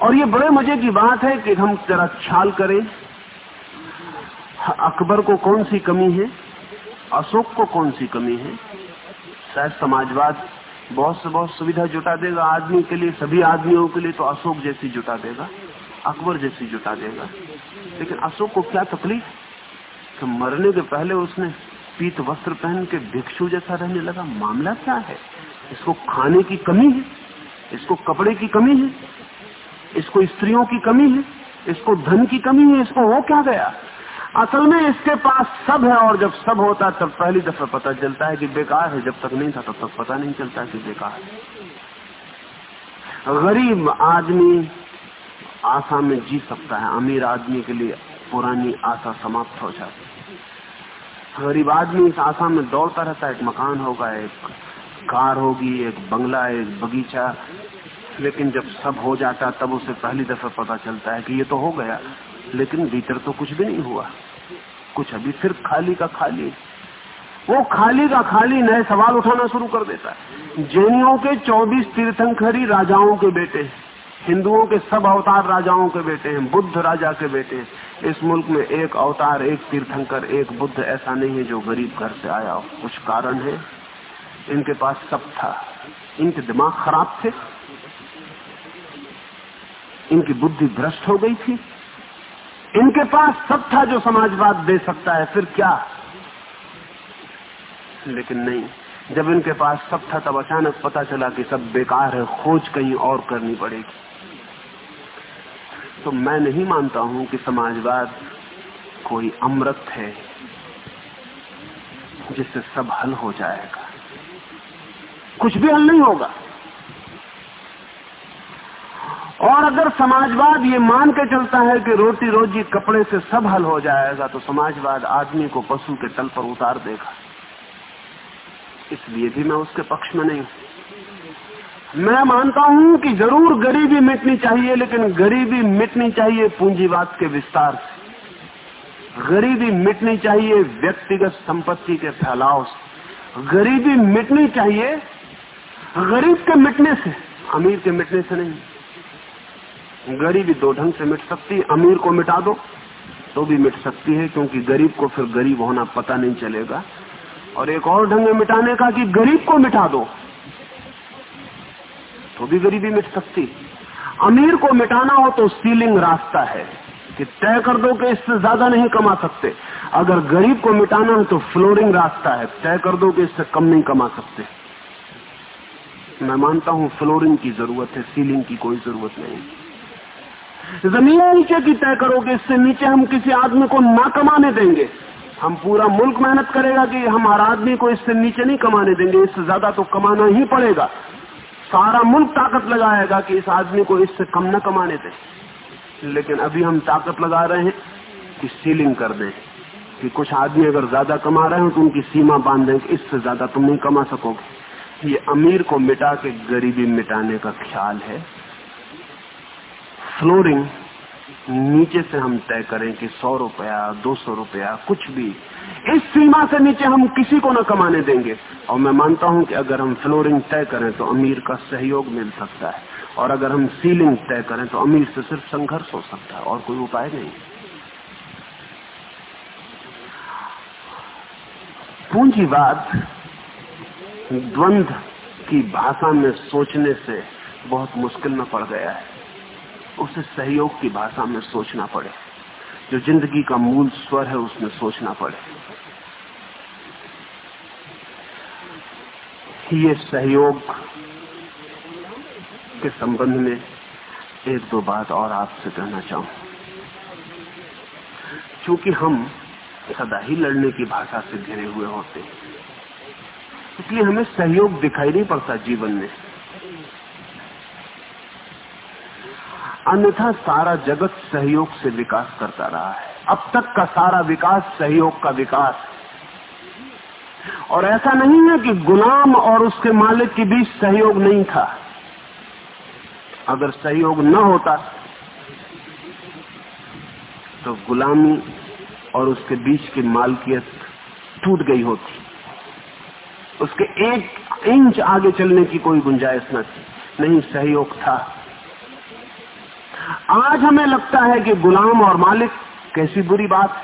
और ये बड़े मज़े की बात है कि हम जरा ख्याल करें, अकबर को कौन सी कमी है, अशोक को कौन सी कमी है? शायद समाजवाद बहुत से बहुत सुविधा जुटा देगा आदमी के लिए, सभी आदमियों के लिए तो अशोक जैसी जुटा देगा, अकबर जैसी जुटा देगा। लेकिन अशोक को क्या तकलीफ़? कि मरने के पहले उसने पीत वस्त्र पहन के भिक्षु जैसा रहने लगा। मामला क्या है? इसको खाने की कमी है? इसको कपड़े की कमी है, इसको स्त्रियों की कमी है, इसको धन की कमी है, इसको हो क्या गया? असल में इसके पास सब है और जब सब होता है, तब पहली दफ़ा पता चलता है कि बेकार है। जब तक नहीं था, तब तक पता नहीं चलता कि बेकार है। गरीब आदमी आशा में जी सकता है, अमीर आदमी के लिए पुरानी आशा समाप्त हो जाती है। गरीब आदमी इस आशा में दौड़ता रहता है, एक मकान होगा, एक कार होगी, एक बंगला, एक बगीचा। लेकिन जब सब हो जाता, तब उसे पहली दफ़ा पता चलता है कि ये तो हो गया। लेकिन भीतर तो कुछ भी नहीं हुआ। कुछ अभी सिर्फ़ खाली का खाली। वो खाली का खाली नए सवाल उठाना शुरू कर देता है। जैनियों के 24 तीर्थंकरी राजाओं के बेटे हिंदुओं के सब अवतार राजाओं के बेटे हैं। बुद्ध राजा के बेटे इस मुल्क में एक अवतार, एक तीर्थंकर, एक बुद्ध ऐसा नहीं है जो गरीब घर से आया हो। कुछ कारण है? इनके पास सब था। इनके दिमाग खराब थे। इनकी बुद्धि भ्रष्ट हो गई थी। इनके पास सब था जो समाजवाद दे सकता है, फिर क्या? लेकिन नहीं। जब इनके पास सब था, तब अचानक पता चला कि सब बेकार है, खोज कहीं और करनी पड़ेगी। तो मैं नहीं मानता हूँ कि समाजवाद कोई अमृत है, जिससे सब हल हो जाएगा। कुछ भी हल नहीं होगा। और अगर समाजवाद ये मान के चलता है कि रोटी रोजी कपड़े से सब हल हो जाएगा तो समाजवाद आदमी को पशु के तल पर उतार देगा। इसलिए भी मैं उसके पक्ष में नहीं मैं मानता हूँ कि ज़रूर गरीबी मिटनी चाहिए, लेकिन गरीबी मिटनी चाहिए पूंजीवाद के विस्तार से। गरीबी मिटनी चाहिए व्यक्तिगत संपत्ति के फैलाव से। गरीबी मिटनी चाहिए गरीब के मिटने से, अमीर के मिटने से नहीं। गरीबी दो ढंग से मिट सकती है। अमीर को मिटा दो तो भी मिट सकती है, क्योंकि गरीब को फिर गरीब होना पता नहीं चलेगा। और एक और ढंग है मिटाने का, कि गरीब को मिटा दो तो भी गरीबी मिट सकती अमीर को मिटाना हो तो सीलिंग रास्ता है, कि तय कर दो कि इससे ज़्यादा नहीं कमा सकते। अगर गरीब को मिटाना हो तो फ्लोरिंग रास्ता है, तय कर दो कि इससे कम नहीं कमा सकते। मैं मानता हूँ फ्लोरिंग की ज़रूरत है, सीलिंग की कोई ज़रूरत नहीं। ज़मीन नीचे की तय करोगे, इससे नीचे हम किसी आदमी को ना कमाने देंगे। हम पूरा मुल्क मेहनत करेगा कि हम हर आदमी को इससे नीचे नहीं कमाने देंगे, इससे ज़्यादा तो कमाना ही पड़ेगा। सारा मुल्क ताकत लगाएगा कि इस आदमी को इससे कम न कमाने दें। लेकिन अभी हम ताकत लगा रहे हैं कि सीलिंग कर दें, कि कुछ आदमी अगर ज़्यादा कमा रहे हो तो उनकी सीमा बाँध दें इससे ज़्यादा तुम नहीं कमा सकोगे। ये अमीर को मिटा के गरीबी मिटाने का ख्याल है। फ्लोरिंग नीचे से हम तय करें कि सौ रुपया, दो सौ रुपया, कुछ भी। इस सीमा से नीचे हम किसी को न कमाने देंगे। और मैं मानता हूँ कि अगर हम फ्लोरिंग तय करें तो अमीर का सहयोग मिल सकता है। और अगर हम सीलिंग तय करें तो अमीर से सिर्फ़ संघर्ष हो सकता है, और कोई उपाय नहीं। पूंजीवाद द्वंद की भाषा में सोचने से बहुत मुश्किल में पड़ गया है। उसे सहयोग की भाषा में सोचना पड़े। जो ज़िंदगी का मूल स्वर है, उसमें सोचना पड़े। ये सहयोग के संबंध में एक दो बात और आपसे कहना चाहूँ। क्योंकि हम सदा ही लड़ने की भाषा से घिरे हुए होते हैं इसलिए हमें सहयोग दिखाई नहीं पड़ता जीवन में। अन्यथा सारा जगत सहयोग से विकास करता रहा है। अब तक का सारा विकास सहयोग का विकास और ऐसा नहीं है कि गुलाम और उसके मालिक के बीच सहयोग नहीं था। अगर सहयोग न होता तो गुलामी और उसके बीच की मालकियत टूट गई होती। उसके एक इंच आगे चलने की कोई गुंजाइश न थी। नहीं, सहयोग था। आज हमें लगता है कि गुलाम और मालिक कैसी बुरी बात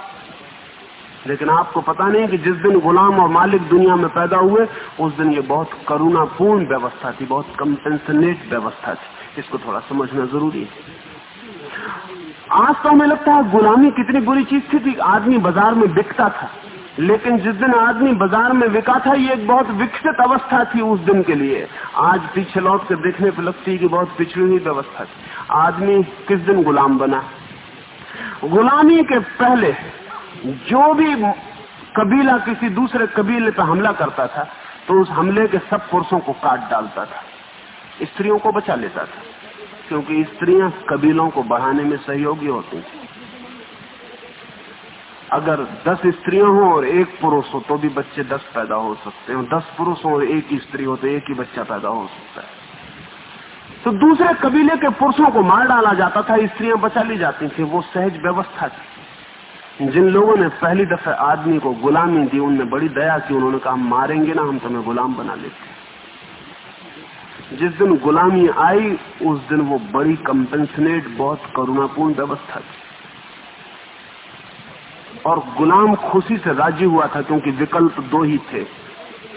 लेकिन आपको पता नहीं कि जिस दिन गुलाम और मालिक दुनिया में पैदा हुए, उस दिन ये बहुत करुणापूर्ण व्यवस्था थी, बहुत कंपेंसनेट व्यवस्था थी। इसको थोड़ा समझना ज़रूरी है। आज तो हमें लगता है गुलामी कितनी बुरी चीज़ थी आदमी बाज़ार में बिकता था। लेकिन जिस दिन आदमी बाज़ार में बिका था, ये एक बहुत विकसित अवस्था थी उस दिन के लिए। आज पीछे लौट के देखने पर लगती है कि बहुत पिछड़ी हुई व्यवस्था थी। आदमी किस दिन गुलाम बना? गुलामी के पहले जो भी कबीला किसी दूसरे कबीले पर हमला करता था तो उस हमले के सब पुरुषों को काट डालता था। स्त्रियों को बचा लेता था, क्योंकि स्त्रियाँ कबीलों को बढ़ाने में सहयोगी होती थी। अगर दस स्त्रियाँ हो और एक पुरुष हो तो भी बच्चे दस पैदा हो सकते हैं। दस पुरुष हो और एक स्त्री हो तो एक ही बच्चा पैदा हो सकता है। तो दूसरे कबीले के पुरुषों को मार डाला जाता था, स्त्रियाँ बचा ली जाती थी। वो सहज व्यवस्था थी। जिन लोगों ने पहली दफे आदमी को गुलामी दी उनने बड़ी दया की, उन्होंने कहा मारेंगे ना, हम तुम्हें गुलाम बना लेते जिस दिन गुलामी आई, उस दिन वो बड़ी कंपेंसनेट बहुत करुणापूर्ण व्यवस्था थी। और गुलाम खुशी से राज़ी हुआ था क्योंकि विकल्प दो ही थे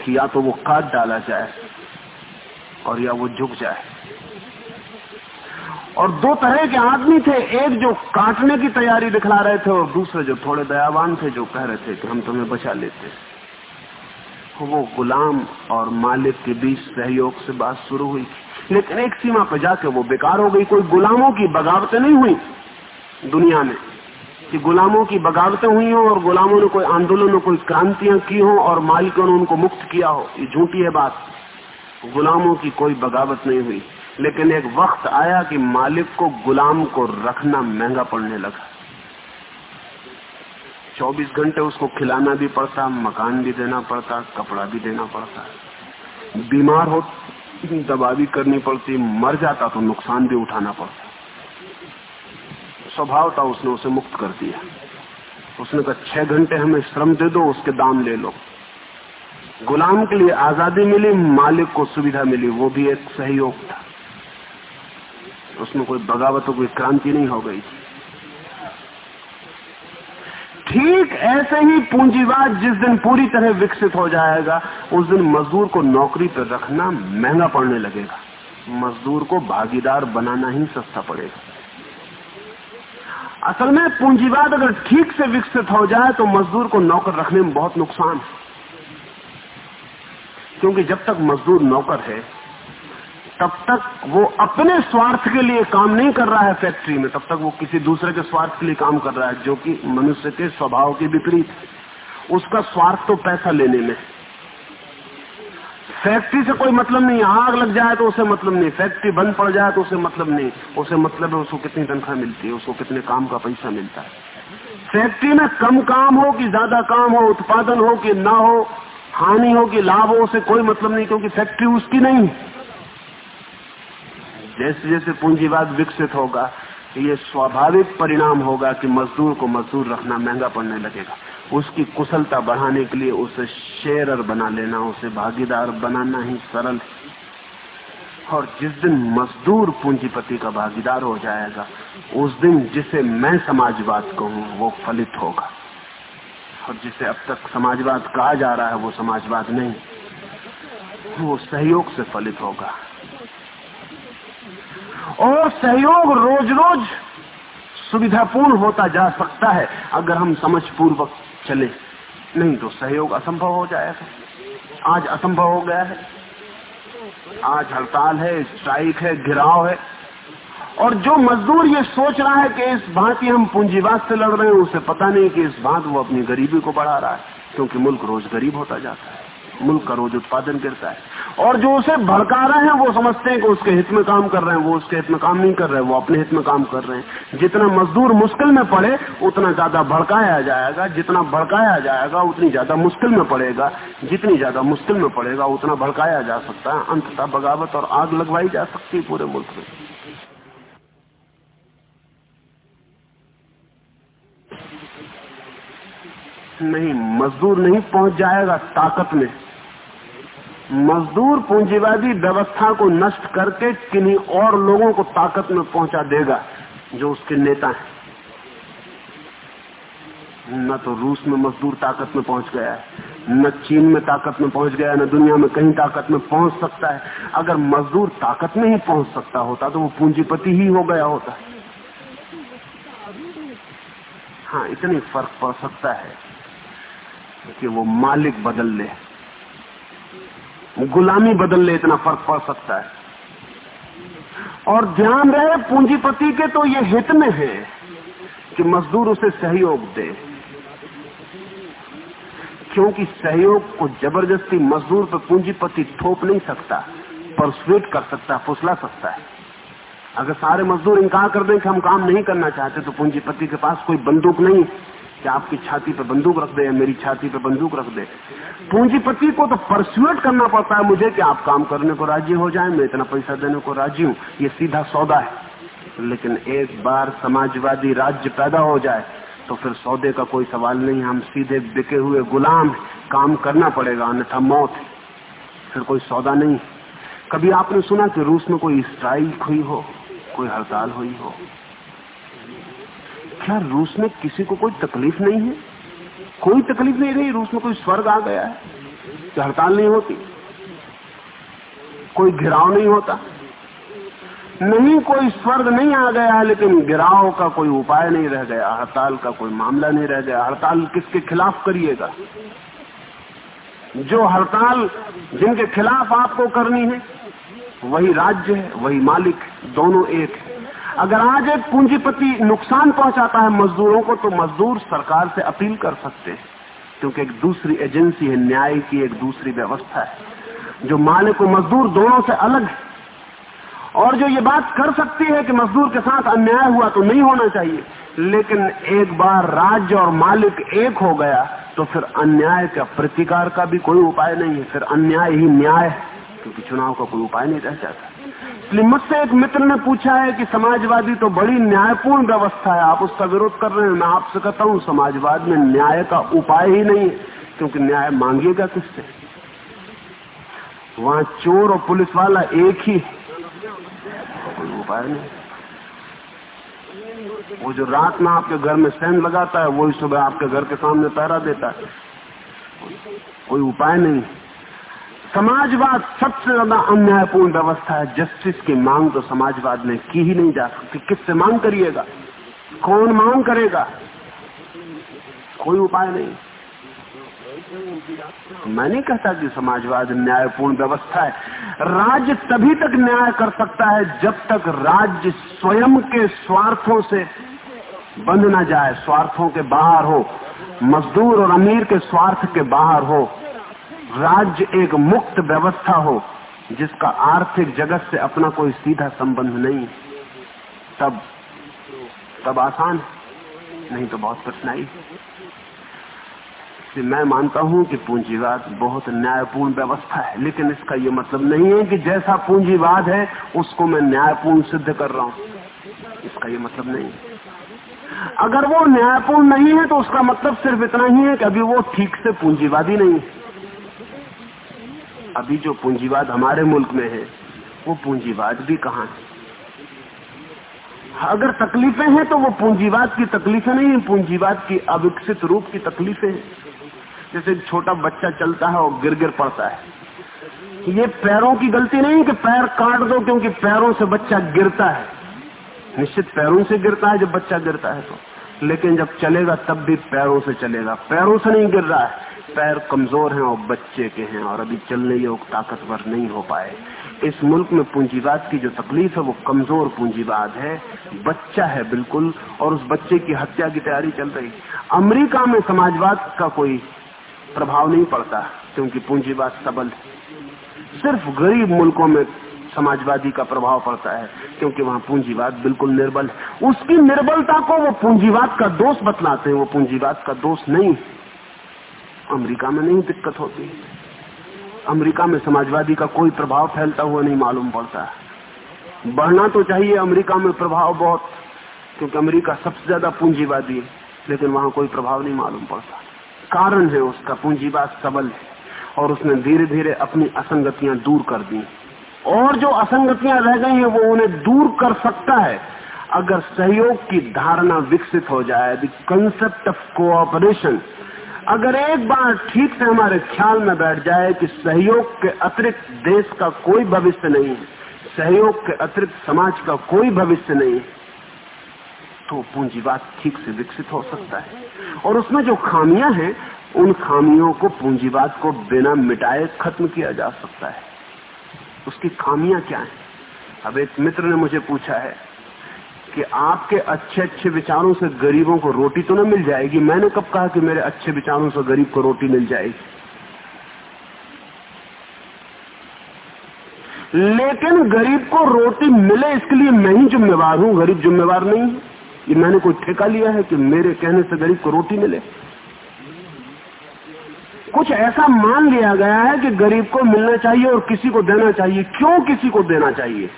कि या तो वो काट डाला जाए और या वो झुक जाए। और दो तरह के आदमी थे, एक जो काटने की तैयारी दिखला रहे थे और दूसरे जो थोड़े दयावान थे जो कह रहे थे कि हम तुम्हें बचा लेते वो गुलाम और मालिक के बीच सहयोग से बात शुरू हुई। लेकिन एक सीमा पर जाके वो बेकार हो गई, कोई गुलामों की बगावतें नहीं हुई दुनिया में। कि गुलामों की बगावतें हुई हो और गुलामों ने कोई आंदोलन कोई क्रांतियाँ की हो और मालिकों ने उनको मुक्त किया हो, ये झूठी है बात। गुलामों की कोई बगावत नहीं हुई। लेकिन एक वक्त आया कि मालिक को गुलाम को रखना महँगा पड़ने लगा। 24 घंटे उसको खिलाना भी पड़ता, मकान भी देना पड़ता, कपड़ा भी देना पड़ता। बीमार हो दवा भी करनी पड़ती, मर जाता तो नुकसान भी उठाना पड़ता। स्वभाव था उसने उसे मुक्त कर दिया। उसने कहा, छह घंटे हमें श्रम दे दो, उसके दाम ले लो। गुलाम के लिए आज़ादी मिली, मालिक को सुविधा मिली, वो भी एक सहयोग था। उसमें कोई बगावत कोई क्रांति नहीं हो गई थी। ठीक ऐसे ही पूंजीवाद जिस दिन पूरी तरह विकसित हो जाएगा, उस दिन मजदूर को नौकरी पर रखना महँगा पड़ने लगेगा। मजदूर को भागीदार बनाना ही सस्ता पड़ेगा। असल में पूंजीवाद अगर ठीक से विकसित हो जाए तो मजदूर को नौकर रखने में बहुत नुकसान है। क्योंकि जब तक मजदूर नौकर है, तब तक वो अपने स्वार्थ के लिए काम नहीं कर रहा है फैक्ट्री में, तब तक वो किसी दूसरे के स्वार्थ के लिए काम कर रहा है, जो कि मनुष्य के स्वभाव के विपरीत उसका स्वार्थ तो पैसा लेने में फैक्ट्री से कोई मतलब नहीं आग लग जाए तो उसे मतलब नहीं। फैक्ट्री बंद पड़ जाए तो उसे मतलब नहीं। उसे मतलब है उसको कितनी तनख्वाह मिलती है, उसको कितने काम का पैसा मिलता है। फैक्ट्री में कम काम हो कि ज़्यादा काम हो, उत्पादन हो कि ना हो, हानि हो कि लाभ हो, उसे कोई मतलब नहीं क्योंकि फैक्ट्री उसकी नहीं। जैसे जैसे पूंजीवाद विकसित होगा ये स्वाभाविक परिणाम होगा कि मजदूर को मजदूर रखना महँगा पड़ने लगेगा। उसकी कुशलता बढ़ाने के लिए उसे शेयर बना लेना, उसे भागीदार बनाना ही सरल और जिस दिन मजदूर पूंजीपति का भागीदार हो जाएगा, उस दिन जिसे मैं समाजवाद कहूँ, वो फलित होगा। और जिसे अब तक समाजवाद कहा जा रहा है, वो समाजवाद नहीं। वो सहयोग से फलित होगा। और सहयोग रोज रोज सुविधापूर्ण होता जा सकता है, अगर हम समझ पूर्वक चले। नहीं तो सहयोग असंभव हो जाएगा। आज असंभव हो गया है। आज हड़ताल है स्ट्राइक है घिराव है। और जो मजदूर ये सोच रहा है कि इस भांति हम पूंजीवाद से लड़ रहे हैं, उसे पता नहीं कि इस बात वो अपनी गरीबी को बढ़ा रहा है, क्योंकि मुल्क रोज गरीब होता जाता है। मुल्क का रोज उत्पादन गिरता है। और जो उसे भड़का रहे हैं, वो समझते हैं कि उसके हित में काम कर रहे हैं, वो उसके हित में काम नहीं कर रहे, वो अपने हित में काम कर रहे हैं। जितना मजदूर मुश्किल में पड़े, उतना ज़्यादा भड़काया जाएगा, जितना भड़काया जाएगा, उतनी ज़्यादा मुश्किल में पड़ेगा। जितनी ज़्यादा मुश्किल में पड़ेगा, उतना भड़काया जा सकता है। अंततः बगावत और आग लगवाई जा सकती है पूरे मुल्क में। नहीं, मजदूर नहीं पहुँच जाएगा ताकत में। मजदूर पूंजीवादी व्यवस्था को नष्ट करके किन्हीं और लोगों को ताकत में पहुँचा देगा, जो उसके नेता हैं। न तो रूस में मजदूर ताकत में पहुँच गया है, न चीन में ताकत में पहुँच गया न दुनिया में कहीं ताकत में पहुँच सकता है। अगर मजदूर ताकत में ही पहुँच सकता होता तो वो पूंजीपति ही हो गया होता। हाँ इतनी फ़र्क पड़ सकता है कि वो मालिक बदल ले। गुलामी बदल ले, इतना फ़र्क पड़ सकता है। और ध्यान रहे, पूंजीपति के तो ये हित में है कि मजदूर उसे सहयोग दे। क्योंकि सहयोग को ज़बरदस्ती मजदूर पर पूंजीपति थोप नहीं सकता पर परसुएट कर सकता है फुसला सकता है। अगर सारे मजदूर इनकार कर दें कि हम काम नहीं करना चाहते तो पूंजीपति के पास कोई बंदूक नहीं कि आपकी छाती पे बंदूक रख दे मेरी छाती पे बंदूक रख दे। पूंजीपति को तो परसुएट करना पड़ता है मुझे कि आप काम करने को राज़ी हो जाए, मैं इतना पैसा देने को राज़ी हूँ। ये सीधा सौदा है। लेकिन एक बार समाजवादी राज्य पैदा हो जाए तो फिर सौदे का कोई सवाल नहीं। हम सीधे बिके हुए गुलाम काम करना पड़ेगा, अन्यथा मौत फिर कोई सौदा नहीं। कभी आपने सुना कि रूस में कोई स्ट्राइक हुई हो, कोई हड़ताल हुई हो? क्या रूस में किसी को कोई तकलीफ़ नहीं है? कोई तकलीफ़ नहीं रही, रूस में कोई स्वर्ग आ गया है हड़ताल नहीं होती, कोई घिराव नहीं होता। नहीं, कोई स्वर्ग नहीं आ गया है, लेकिन गिराव का कोई उपाय नहीं रह गया, हड़ताल का कोई मामला नहीं रह गया। हड़ताल किसके खिलाफ करिएगा? जो हड़ताल जिनके खिलाफ आपको करनी है, वही राज्य है, वही मालिक दोनों एक है। अगर आज एक पूंजीपति नुकसान पहुंचाता है मजदूरों को तो मजदूर सरकार से अपील कर सकते हैं, क्योंकि एक दूसरी एजेंसी है, न्याय की एक दूसरी व्यवस्था है, जो मालिक और मजदूर दोनों से अलग है। और जो ये बात कर सकती है कि मजदूर के साथ अन्याय हुआ तो नहीं होना चाहिए, लेकिन एक बार राज्य और मालिक एक हो गया तो फिर अन्याय का प्रतिकार का भी कोई उपाय नहीं है, फिर अन्याय ही न्याय क्योंकि चुनाव का कोई उपाय नहीं रह जाता। इसलिए मुझसे एक मित्र ने पूछा है कि समाजवादी तो बड़ी न्यायपूर्ण व्यवस्था है। आप उसका विरोध कर रहे हैं। मैं आपसे कहता हूँ, समाजवाद में न्याय का उपाय ही नहीं है, क्योंकि न्याय मांगेगा किससे? वहाँ चोर और पुलिस वाला एक ही कोई उपाय नहीं। वो जो रात में आपके घर में सैन लगाता है, वही सुबह आपके घर के सामने पहरा देता है। कोई उपाय नहीं। समाजवाद सबसे ज़्यादा अन्यायपूर्ण व्यवस्था है। जस्टिस की मांग तो समाजवाद में की ही नहीं जा सकती। किससे मांग करिएगा? कौन मांग करेगा? कोई उपाय नहीं। मैं नहीं कहता कि समाजवाद न्यायपूर्ण व्यवस्था है। राज्य तभी तक न्याय कर सकता है जब तक राज्य स्वयं के स्वार्थों से बंध न जाए, स्वार्थों के बाहर हो, मजदूर और अमीर के स्वार्थ के बाहर हो। राज्य एक मुक्त व्यवस्था हो, जिसका आर्थिक जगत से अपना कोई सीधा संबंध नहीं, तब तब आसान नहीं तो बहुत कठिनाई मैं मानता हूँ कि पूंजीवाद बहुत न्यायपूर्ण व्यवस्था है, लेकिन इसका ये मतलब नहीं है कि जैसा पूंजीवाद है, उसको मैं न्यायपूर्ण सिद्ध कर रहा हूँ। इसका ये मतलब नहीं अगर वो न्यायपूर्ण नहीं है तो उसका मतलब सिर्फ़ इतना ही है कि अभी वो ठीक से पूंजीवादी नहीं है। अभी जो पूंजीवाद हमारे मुल्क में है, वो पूंजीवाद भी कहा है? अगर तकलीफें हैं तो वो पूंजीवाद की तकलीफें नहीं है पूंजीवाद की अविकसित रूप की तकलीफें हैं। जैसे छोटा बच्चा चलता है और गिर गिर पड़ता है। ये पैरों की गलती नहीं कि पैर काट दो, क्योंकि पैरों से बच्चा गिरता है। निश्चित पैरों से गिरता है, जब बच्चा गिरता है तो। लेकिन जब चलेगा, तब भी पैरों से चलेगा। पैरों से नहीं गिर रहा है। पैर कमज़ोर हैं और बच्चे के हैं और अभी चलने योग ताकतवर नहीं हो पाए। इस मुल्क में पूंजीवाद की जो तकलीफ़ है, वो कमज़ोर पूंजीवाद है। बच्चा है बिल्कुल और उस बच्चे की हत्या की तैयारी चल रही। अमेरिका में समाजवाद का कोई प्रभाव नहीं पड़ता, क्योंकि पूंजीवाद सबल सिर्फ़ गरीब मुल्कों में समाजवादी का प्रभाव पड़ता है, क्योंकि वहाँ पूंजीवाद बिल्कुल निर्बल है। उसकी निर्बलता को वो पूंजीवाद का दोष बतलाते हैं, वो पूंजीवाद का दोष नहीं अमेरिका में नहीं दिक्कत होती। अमेरिका में समाजवादी का कोई प्रभाव फैलता हुआ नहीं मालूम पड़ता। बढ़ना तो चाहिए अमेरिका में प्रभाव बहुत, क्योंकि अमेरिका सबसे ज़्यादा पूंजीवादी है, लेकिन वहाँ कोई प्रभाव नहीं मालूम पड़ता। कारण है उसका पूंजीवाद सबल है, और उसने धीरे धीरे अपनी असंगतियाँ दूर कर दी। और जो असंगतियाँ रह गई हैं, वो उन्हें दूर कर सकता है। अगर सहयोग की धारणा विकसित हो जाए द कंसेप्ट ऑफ़ कोऑपरेशन अगर एक बार ठीक से हमारे ख्याल में बैठ जाए कि सहयोग के अतिरिक्त देश का कोई भविष्य नहीं है, सहयोग के अतिरिक्त समाज का कोई भविष्य नहीं है तो पूंजीवाद ठीक से विकसित हो सकता है। और उसमें जो खामियाँ हैं, उन खामियों को पूंजीवाद को बिना मिटाए खत्म किया जा सकता है। उसकी खामियाँ क्या हैं? अब एक मित्र ने मुझे पूछा है कि आपके अच्छे अच्छे विचारों से गरीबों को रोटी तो ना मिल जाएगी। मैंने कब कहा कि मेरे अच्छे विचारों से गरीब को रोटी मिल जाएगी? लेकिन गरीब को रोटी मिले इसके लिए मैं ही जिम्मेवार हूँ। गरीब जिम्मेवार नहीं ये मैंने कोई ठेका लिया है कि मेरे कहने से गरीब को रोटी मिले? कुछ ऐसा मान लिया गया है कि गरीब को मिलना चाहिए और किसी को देना चाहिए। क्यों किसी को देना चाहिए?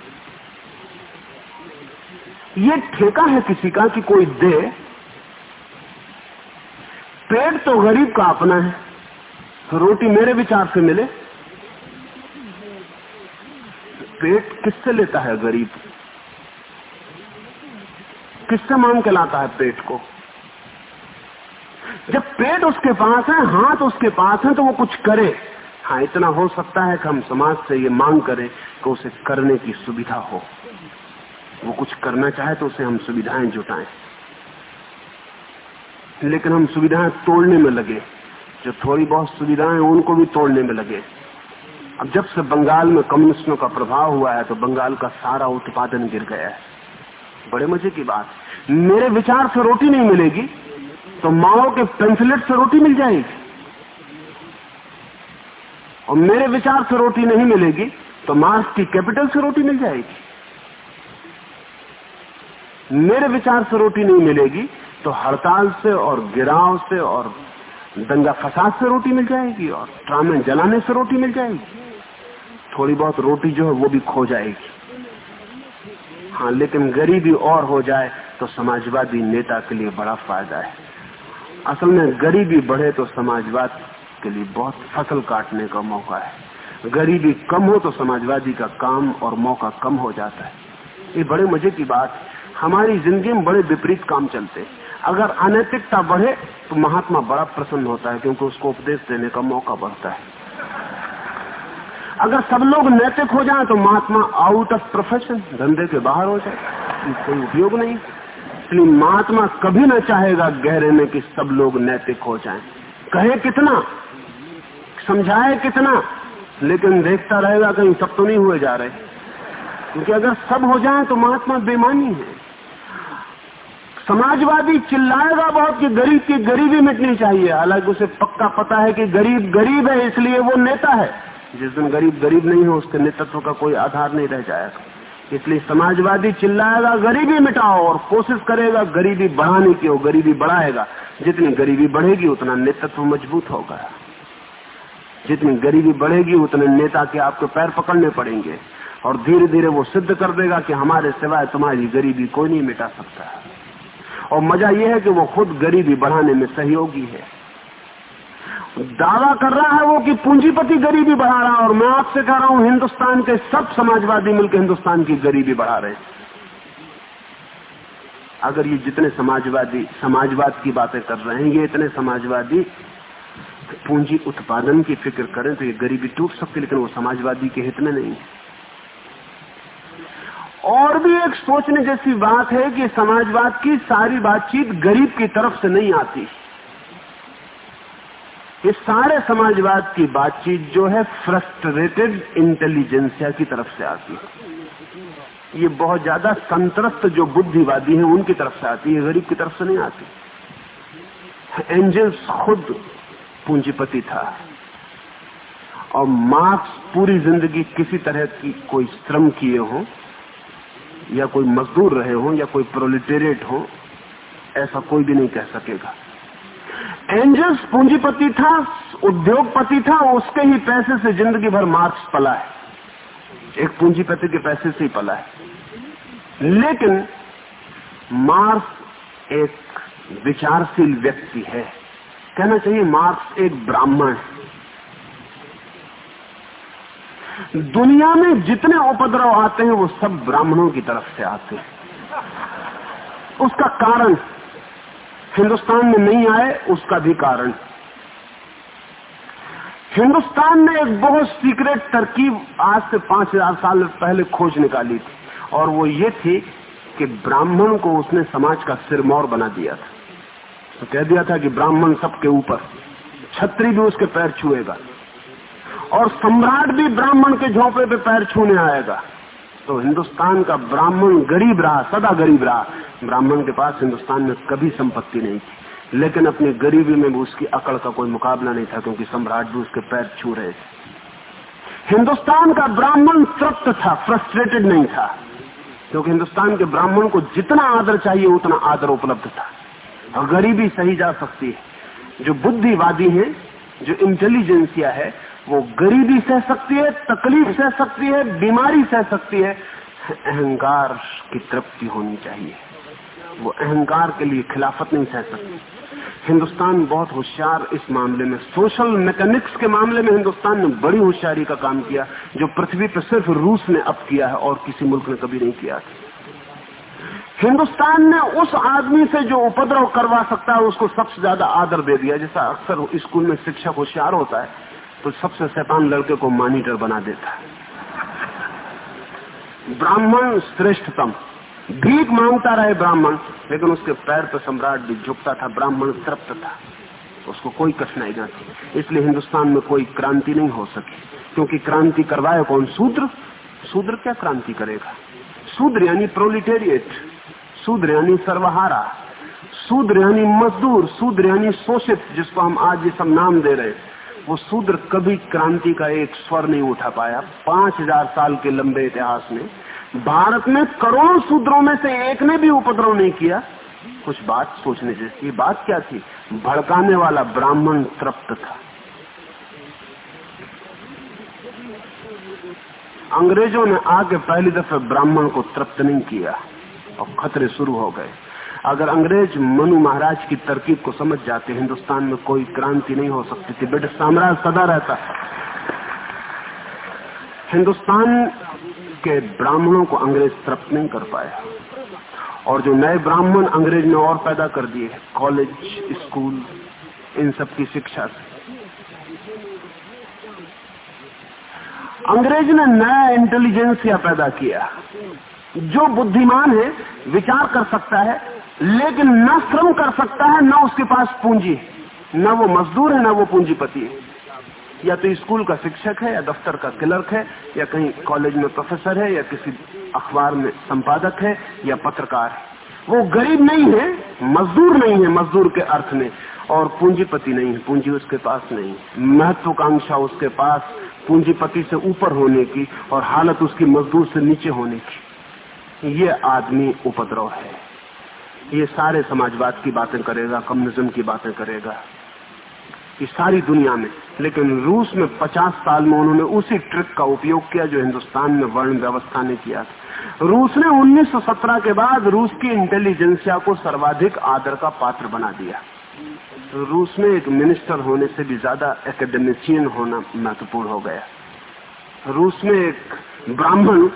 ये ठेका है किसी का कि कोई दे। पेट तो गरीब का अपना है। तो रोटी मेरे विचार से मिले। पेट किससे लेता है गरीब? किससे मांग के लाता है पेट को? जब पेट उसके पास है, हाथ उसके पास है तो वो कुछ करे। हाँ इतना हो सकता है कि हम समाज से ये मांग करें कि उसे करने की सुविधा हो। वो कुछ करना चाहे तो उसे हम सुविधाएँ जुटाएँ। लेकिन हम सुविधाएँ तोड़ने में लगे। जो थोड़ी बहुत सुविधाएँ उनको भी तोड़ने में लगे। अब जब से बंगाल में कम्युनिस्टों का प्रभाव हुआ है तो बंगाल का सारा उत्पादन गिर गया है। बड़े मज़े की बात। मेरे विचार से रोटी नहीं मिलेगी तो माओ के पेंसिलेट से रोटी मिल जाएगी। और मेरे विचार से रोटी नहीं मिलेगी तो मार्क्स की कैपिटल से रोटी मिल जाएगी। मेरे विचार से रोटी नहीं मिलेगी तो हड़ताल से और गिराव से और दंगा फसाद से रोटी मिल जाएगी और ट्रामे जलाने से रोटी मिल जाएगी। थोड़ी बहुत रोटी जो है वो भी खो जाएगी। हाँ लेकिन गरीबी और हो जाए तो समाजवादी नेता के लिए बड़ा फ़ायदा है। असल में गरीबी बढ़े तो समाजवाद के लिए बहुत फ़सल काटने का मौका है। गरीबी कम हो तो समाजवादी का काम और मौका कम हो जाता है। ये बड़े मज़े की बात है। हमारी ज़िंदगी में बड़े विपरीत काम चलते अगर अनैतिकता बढ़े तो महात्मा बड़ा प्रसन्न होता है, क्योंकि उसको उपदेश देने का मौका बढ़ता है। अगर सब लोग नैतिक हो जाए तो महात्मा आउट ऑफ़ प्रोफेशन धंधे के बाहर हो जाए। कोई उपयोग नहीं। इसलिए महात्मा कभी ना चाहेगा गहरे में कि सब लोग नैतिक हो जाएँ। कहे कितना, समझाए कितना, लेकिन देखता रहेगा कहीं सब तो नहीं हुए जा रहे। क्योंकि अगर सब हो जाए तो महात्मा बेमानी है। समाजवादी चिल्लाएगा बहुत कि गरीब की गरीबी मिटनी चाहिए। हालाँकि उसे पक्का पता है कि गरीब गरीब है, इसलिए वो नेता है। जिस दिन गरीब गरीब नहीं हो, उसके नेतृत्व का कोई आधार नहीं रह जाएगा। इसलिए समाजवादी चिल्लाएगा, गरीबी मिटाओ और कोशिश करेगा गरीबी बढ़ाने की हो गरीबी बढ़ाएगा। जितनी गरीबी बढ़ेगी, उतना नेतृत्व मज़बूत होगा। जितनी गरीबी बढ़ेगी, उतने नेता के आपको पैर पकड़ने पड़ेंगे। और धीरे धीरे वो सिद्ध कर देगा कि हमारे सिवाय तुम्हारी गरीबी कोई नहीं मिटा सकता। और मज़ा यह है कि वो खुद गरीबी बढ़ाने में सहयोगी है। दावा कर रहा है वो कि पूंजीपति गरीबी बढ़ा रहा है और मैं आपसे कह रहा हूँ, हिंदुस्तान के सब समाजवादी मिलकर हिंदुस्तान की गरीबी बढ़ा रहे हैं। अगर ये जितने समाजवादी, समाजवाद की बातें कर रहे हैं, ये इतने समाजवादी पूंजी उत्पादन की फ़िक्र करें तो ये गरीबी टूट सकती लेकिन वो समाजवादी के हित में नहीं है। और भी एक सोचने जैसी बात है कि समाजवाद की सारी बातचीत गरीब की तरफ़ से नहीं आती। ये सारे समाजवाद की बातचीत जो है फ्रस्ट्रेटेड इंटेलिजेंसिया की तरफ़ से आती है। ये बहुत ज़्यादा संतरस्त जो बुद्धिवादी हैं, उनकी तरफ़ से आती है, गरीब की तरफ़ से नहीं आती। एंजल्स खुद पूंजीपति था। और मार्क्स पूरी ज़िंदगी किसी तरह की कोई श्रम किए हों या कोई मजदूर रहे हो या कोई प्रोलिटेरिएट हो, ऐसा कोई भी नहीं कह सकेगा। एंजल्स पूंजीपति था, उद्योगपति था, उसके ही पैसे से ज़िंदगी भर मार्क्स पला है। एक पूंजीपति के पैसे से ही पला है। लेकिन मार्क्स एक विचारशील व्यक्ति है। कहना चाहिए मार्क्स एक ब्राह्मण है। दुनिया में जितने उपद्रव आते हैं, वो सब ब्राह्मणों की तरफ़ से आते हैं। उसका कारण हिंदुस्तान में नहीं आए, उसका भी कारण। हिंदुस्तान ने एक बहुत सीक्रेट तरकीब आज से पाँच हज़ार साल पहले खोज निकाली थी, और वो ये थी कि ब्राह्मण को उसने समाज का सिरमौर बना दिया था। तो कह दिया था कि ब्राह्मण सबके ऊपर, छत्री भी उसके पैर छुएगा। और सम्राट भी ब्राह्मण के झोंपड़े पे पैर छूने आएगा। तो हिंदुस्तान का ब्राह्मण गरीब रहा, सदा गरीब रहा। ब्राह्मण के पास हिंदुस्तान में कभी संपत्ति नहीं थी। लेकिन अपनी गरीबी में भी उसकी अकड़ का कोई मुकाबला नहीं था, क्योंकि सम्राट भी उसके पैर छू रहे थे। हिंदुस्तान का ब्राह्मण तृप्त था फ्रस्ट्रेटेड नहीं था। क्योंकि हिंदुस्तान के ब्राह्मण को जितना आदर चाहिए, उतना आदर उपलब्ध था। और गरीबी सही जा सकती है। जो बुद्धिवादी है, जो इंटेलिजेंसिया है वो गरीबी सह सकती है, तकलीफ़ सह सकती है, बीमारी सह सकती है, अहंकार की तृप्ति होनी चाहिए। वो अहंकार के लिए खिलाफत नहीं सह सकती। हिंदुस्तान बहुत होशियार इस मामले में। सोशल मैकेनिक्स के मामले में हिंदुस्तान ने बड़ी होशियारी का काम किया, जो पृथ्वी पर सिर्फ़ रूस ने अब किया है और किसी मुल्क ने कभी नहीं किया हिंदुस्तान ने उस आदमी से जो उपद्रव करवा सकता है, उसको सबसे ज़्यादा आदर दे दिया, जैसा अक्सर स्कूल में शिक्षक होशियार होता है। तो सबसे शैतान लड़के को मॉनिटर बना देता है। ब्राह्मण श्रेष्ठतम। भीख माँगता रहे ब्राह्मण, लेकिन उसके पैर पर सम्राट भी झुकता था, ब्राह्मण तृप्त था। उसको कोई कठिनाई ना थी। इसलिए हिंदुस्तान में कोई क्रांति नहीं हो सकी, क्योंकि क्रांति करवाए कौन? शूद्र। शूद्र क्या क्रांति करेगा? शूद्र यानी प्रोलिटेरिएट शूद्र यानी सर्वहारा। शूद्र यानी मजदूर। शूद्र यानी शोषित, जिसको हम आज ये सब नाम दे रहे हैं। वो शूद्र कभी क्रांति का एक स्वर नहीं उठा पाया। पाँच हज़ार साल के लंबे इतिहास में भारत में करोड़ों शूद्रों में से एक ने भी उपद्रव नहीं किया। कुछ बात सोचने जैसी बात क्या थी? भड़काने वाला ब्राह्मण तृप्त था। अंग्रेज़ों ने आके पहली दफे ब्राह्मण को तृप्त नहीं किया और खतरे शुरू हो गए। अगर अंग्रेज़ मनु महाराज की तरकीब को समझ जाते, हिंदुस्तान में कोई क्रांति नहीं हो सकती थी। ब्रिटिश साम्राज्य सदा रहता। हिंदुस्तान के ब्राह्मणों को अंग्रेज़ तृप्त नहीं कर पाया। और जो नए ब्राह्मण अंग्रेज़ ने और पैदा कर दिए कॉलेज, स्कूल, इन सब की शिक्षा से। अंग्रेज़ ने नया इंटेलिजेंसिया पैदा किया। जो बुद्धिमान है, विचार कर सकता है लेकिन न श्रम कर सकता है, न उसके पास पूंजी। न वो मजदूर है, न वो पूंजीपति है। या तो स्कूल का शिक्षक है, या दफ्तर का क्लर्क है, या कहीं कॉलेज में प्रोफेसर है, या किसी अखबार में संपादक है, या पत्रकार है। वो गरीब नहीं है, मजदूर नहीं है, मजदूर के अर्थ में। और पूंजीपति नहीं है, पूंजी उसके पास नहीं महत्वाकांक्षा उसके पास पूंजीपति से ऊपर होने की और हालत उसकी मजदूर से नीचे होने की। ये आदमी उपद्रव है। ये सारे समाजवाद की बातें करेगा, कम्युनिज्म की बातें करेगा। ये सारी दुनिया में। लेकिन रूस में 50 साल में उन्होंने उसी ट्रिक का उपयोग किया जो हिंदुस्तान में वर्ण व्यवस्था ने किया था। रूस ने 1917 के बाद रूस की इंटेलिजेंसिया को सर्वाधिक आदर का पात्र बना दिया। रूस में एक मिनिस्टर होने से भी ज़्यादा एकेडमिशियन होना महत्वपूर्ण हो गया। रूस में एक ब्राह्मण,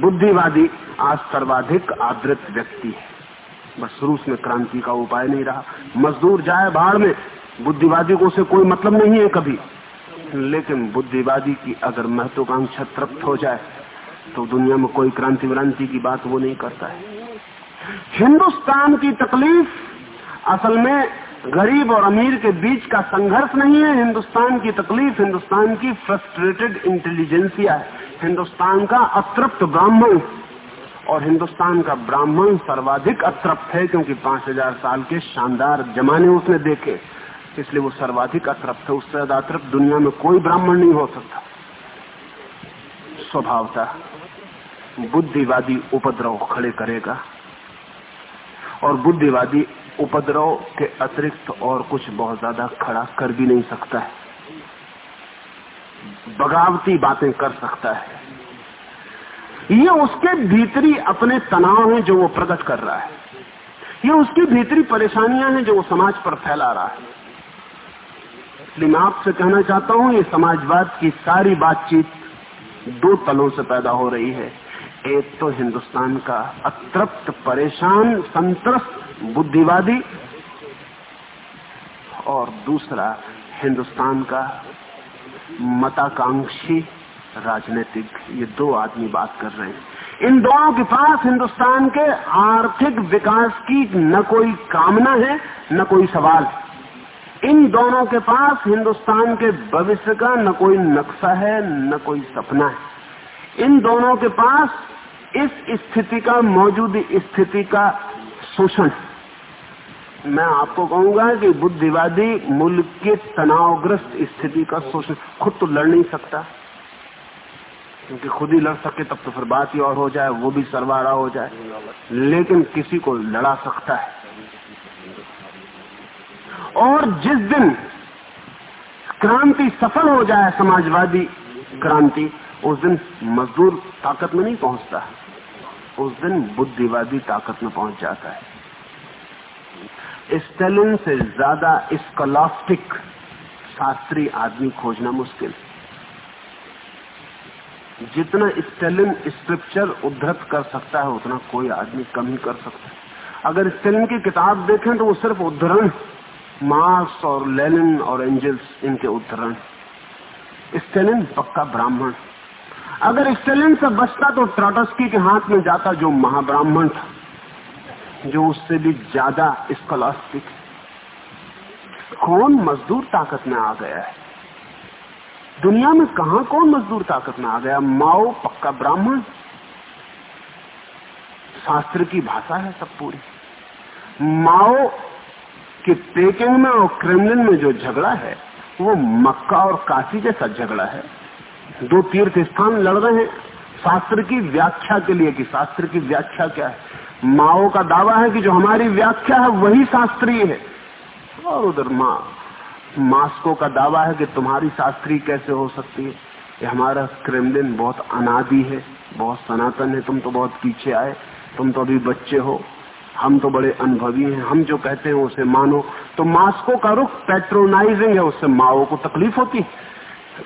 बुद्धिवादी, आज सर्वाधिक आदृत व्यक्ति है। बस रूस में क्रांति का उपाय नहीं रहा। मजदूर जाए बाढ़ में बुद्धिवादी को उसे कोई मतलब नहीं है कभी। लेकिन बुद्धिवादी की अगर महत्वाकांक्षा तृप्त हो जाए तो दुनिया में कोई क्रांति व्रांति की बात वो नहीं करता है। हिंदुस्तान की तकलीफ़ असल में गरीब और अमीर के बीच का संघर्ष नहीं है। हिंदुस्तान की तकलीफ़ हिंदुस्तान की फ्रस्ट्रेटेड इंटेलिजेंसिया है। हिंदुस्तान का अतृप्त ब्राह्मण और हिंदुस्तान का ब्राह्मण सर्वाधिक अतृप्त है, क्योंकि पाँच हज़ार साल के शानदार जमाने उसने देखे। इसलिए वो सर्वाधिक अतृप्त है। उससे ज़्यादा अतृप्त दुनिया में कोई ब्राह्मण नहीं हो सकता। स्वभावता बुद्धिवादी उपद्रव खड़े करेगा। और बुद्धिवादी उपद्रव के अतिरिक्त और कुछ बहुत ज़्यादा खड़ा कर भी नहीं सकता है। बगावती बातें कर सकता है। ये उसके भीतरी अपने तनाव हैं जो वो प्रकट कर रहा है। ये उसकी भीतरी परेशानियाँ हैं जो वो समाज पर फैला रहा है। इसलिए मैं आपसे कहना चाहता हूँ, ये समाजवाद की सारी बातचीत दो तलों से पैदा हो रही है। एक तो हिंदुस्तान का अतृप्त, परेशान संतरस्त बुद्धिवादी और दूसरा हिंदुस्तान का मताकांक्षी राजनीतिक, ये दो आदमी बात कर रहे हैं। इन दोनों के पास हिंदुस्तान के आर्थिक विकास की न कोई कामना है, न कोई सवाल इन दोनों के पास हिंदुस्तान के भविष्य का न कोई नक्शा है, न कोई सपना है। इन दोनों के पास इस स्थिति का, मौजूद स्थिति का शोषण मैं आपको कहूँगा कि बुद्धिवादी मुल्क के तनावग्रस्त स्थिति का शोषण, खुद तो लड़ नहीं सकता। क्योंकि खुद ही लड़ सके तब तो फिर बात ही और हो जाए, वो भी सरवारा हो जाए। लेकिन किसी को लड़ा सकता है। और जिस दिन क्रांति सफल हो जाए, समाजवादी क्रांति, उस दिन मजदूर ताकत में नहीं पहुँचता उस दिन बुद्धिवादी ताकत में पहुँच जाता है। स्टेलिन से ज़्यादा स्कॉलास्टिक शास्त्री आदमी खोजना मुश्किल। जितना स्टेलिन स्क्रिप्चर उद्धत कर सकता है, उतना कोई आदमी कम ही कर सकता है। अगर स्टेलिन की किताब देखें तो वो सिर्फ़ उद्धरण मार्क्स और लेनिन और एंजल्स इनके उद्धरण स्टेलिन पक्का ब्राह्मण अगर स्टेलिन से बचता तो ट्राटस्की के हाथ में जाता, जो महाब्राह्मण था, जो उससे भी ज़्यादा स्कॉलास्टिक कौन मजदूर ताकत में आ गया है? दुनिया में कहा कौन मजदूर ताकत में आ गया? माओ, पक्का ब्राह्मण? शास्त्र की भाषा है सब पूरी। माओ के पेकिंग में और क्रेमलिन में जो झगड़ा है, वो मक्का और काशी जैसा झगड़ा है। दो तीर्थ स्थान लड़ रहे हैं। शास्त्र की व्याख्या के लिए कि शास्त्र की व्याख्या क्या है? माओ का दावा है कि जो हमारी व्याख्या है, वही शास्त्रीय है। और उधर मा मास्को का दावा है कि तुम्हारी शास्त्री कैसे हो सकती है? ये हमारा क्रेमलिन बहुत अनादि है, बहुत सनातन है। तुम तो बहुत पीछे आए, तुम तो अभी बच्चे हो। हम तो बड़े अनुभवी हैं। हम जो कहते हैं उसे मानो। तो मास्को का रुख पेट्रोनाइजिंग है, उससे माओ को तकलीफ़ होती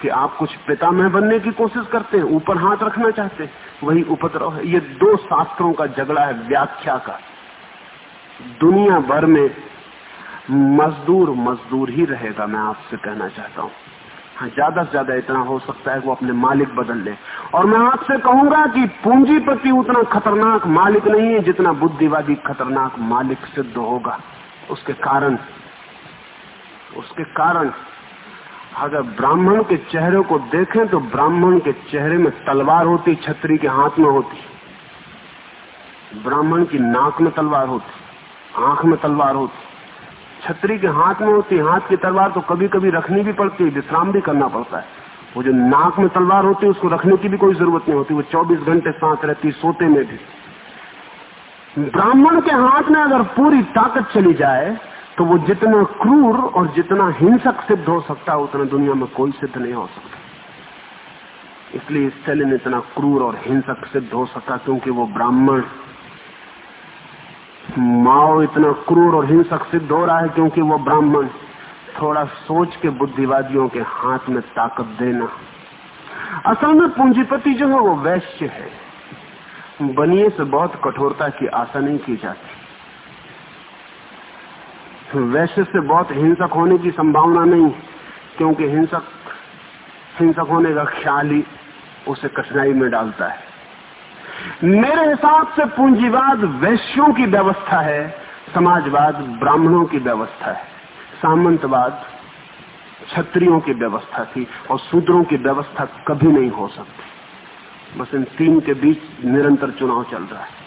कि आप कुछ पितामह बनने की कोशिश करते हैं, ऊपर हाथ रखना चाहते वही उपद्रव है। ये दो शास्त्रों का झगड़ा है, व्याख्या का। दुनिया भर में मजदूर मजदूर ही रहेगा, मैं आपसे कहना चाहता हूँ। हाँ ज़्यादा से ज़्यादा इतना हो सकता है वो अपने मालिक बदल ले। और मैं आपसे कहूँगा कि पूंजीपति उतना खतरनाक मालिक नहीं है जितना बुद्धिवादी खतरनाक मालिक सिद्ध होगा। उसके कारण उसके कारण, अगर ब्राह्मण के चेहरे को देखें तो ब्राह्मण के चेहरे में तलवार होती, छतरी के हाथ में होती। ब्राह्मण की नाक में तलवार होती, आँख में तलवार होती। छतरी के हाथ में होती हाथ की तलवार तो कभी कभी रखनी भी पड़ती है, विश्राम भी करना पड़ता है। वो जो नाक में तलवार होती है, उसको रखने की भी कोई ज़रूरत नहीं होती, वो 24 घंटे साथ रहती सोते में भी। ब्राह्मण के हाथ में अगर पूरी ताकत चली जाए तो वो जितना क्रूर और जितना हिंसक सिद्ध हो सकता है, उतना दुनिया में कोई सिद्ध नहीं हो सकता। इसलिए स्टेलिन इतना क्रूर और हिंसक सिद्ध हो सका क्योंकि वो ब्राह्मण माओ इतना क्रूर और हिंसक सिद्ध हो रहा है क्योंकि वो ब्राह्मण थोड़ा सोच के बुद्धिवादियों के हाथ में ताकत देना। असल में पूंजीपति जो है वो वैश्य है। बनिए से बहुत कठोरता की आशा नहीं की जाती। वैश्य से बहुत हिंसक होने की संभावना नहीं, क्योंकि हिंसक हिंसक होने का ख्याल ही उसे कठिनाई में डालता है। मेरे हिसाब से पूंजीवाद वैश्यों की व्यवस्था है, समाजवाद ब्राह्मणों की व्यवस्था है। सामंतवाद क्षत्रियों की व्यवस्था थी और शूद्रों की व्यवस्था कभी नहीं हो सकती। बस इन तीन के बीच निरंतर चुनाव चल रहा है।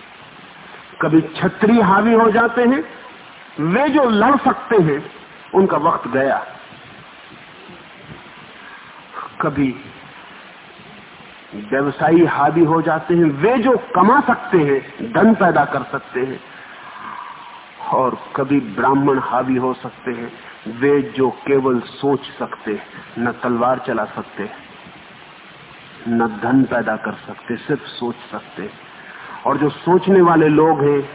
कभी क्षत्रिय हावी हो जाते हैं, वे जो लड़ सकते हैं, उनका वक्त गया। कभी व्यवसायी हावी हो जाते हैं, वे जो कमा सकते हैं, धन पैदा कर सकते हैं। और कभी ब्राह्मण हावी हो सकते हैं, वे जो केवल सोच सकते हैं, न तलवार चला सकते न धन पैदा कर सकते, सिर्फ़ सोच सकते और जो सोचने वाले लोग हैं,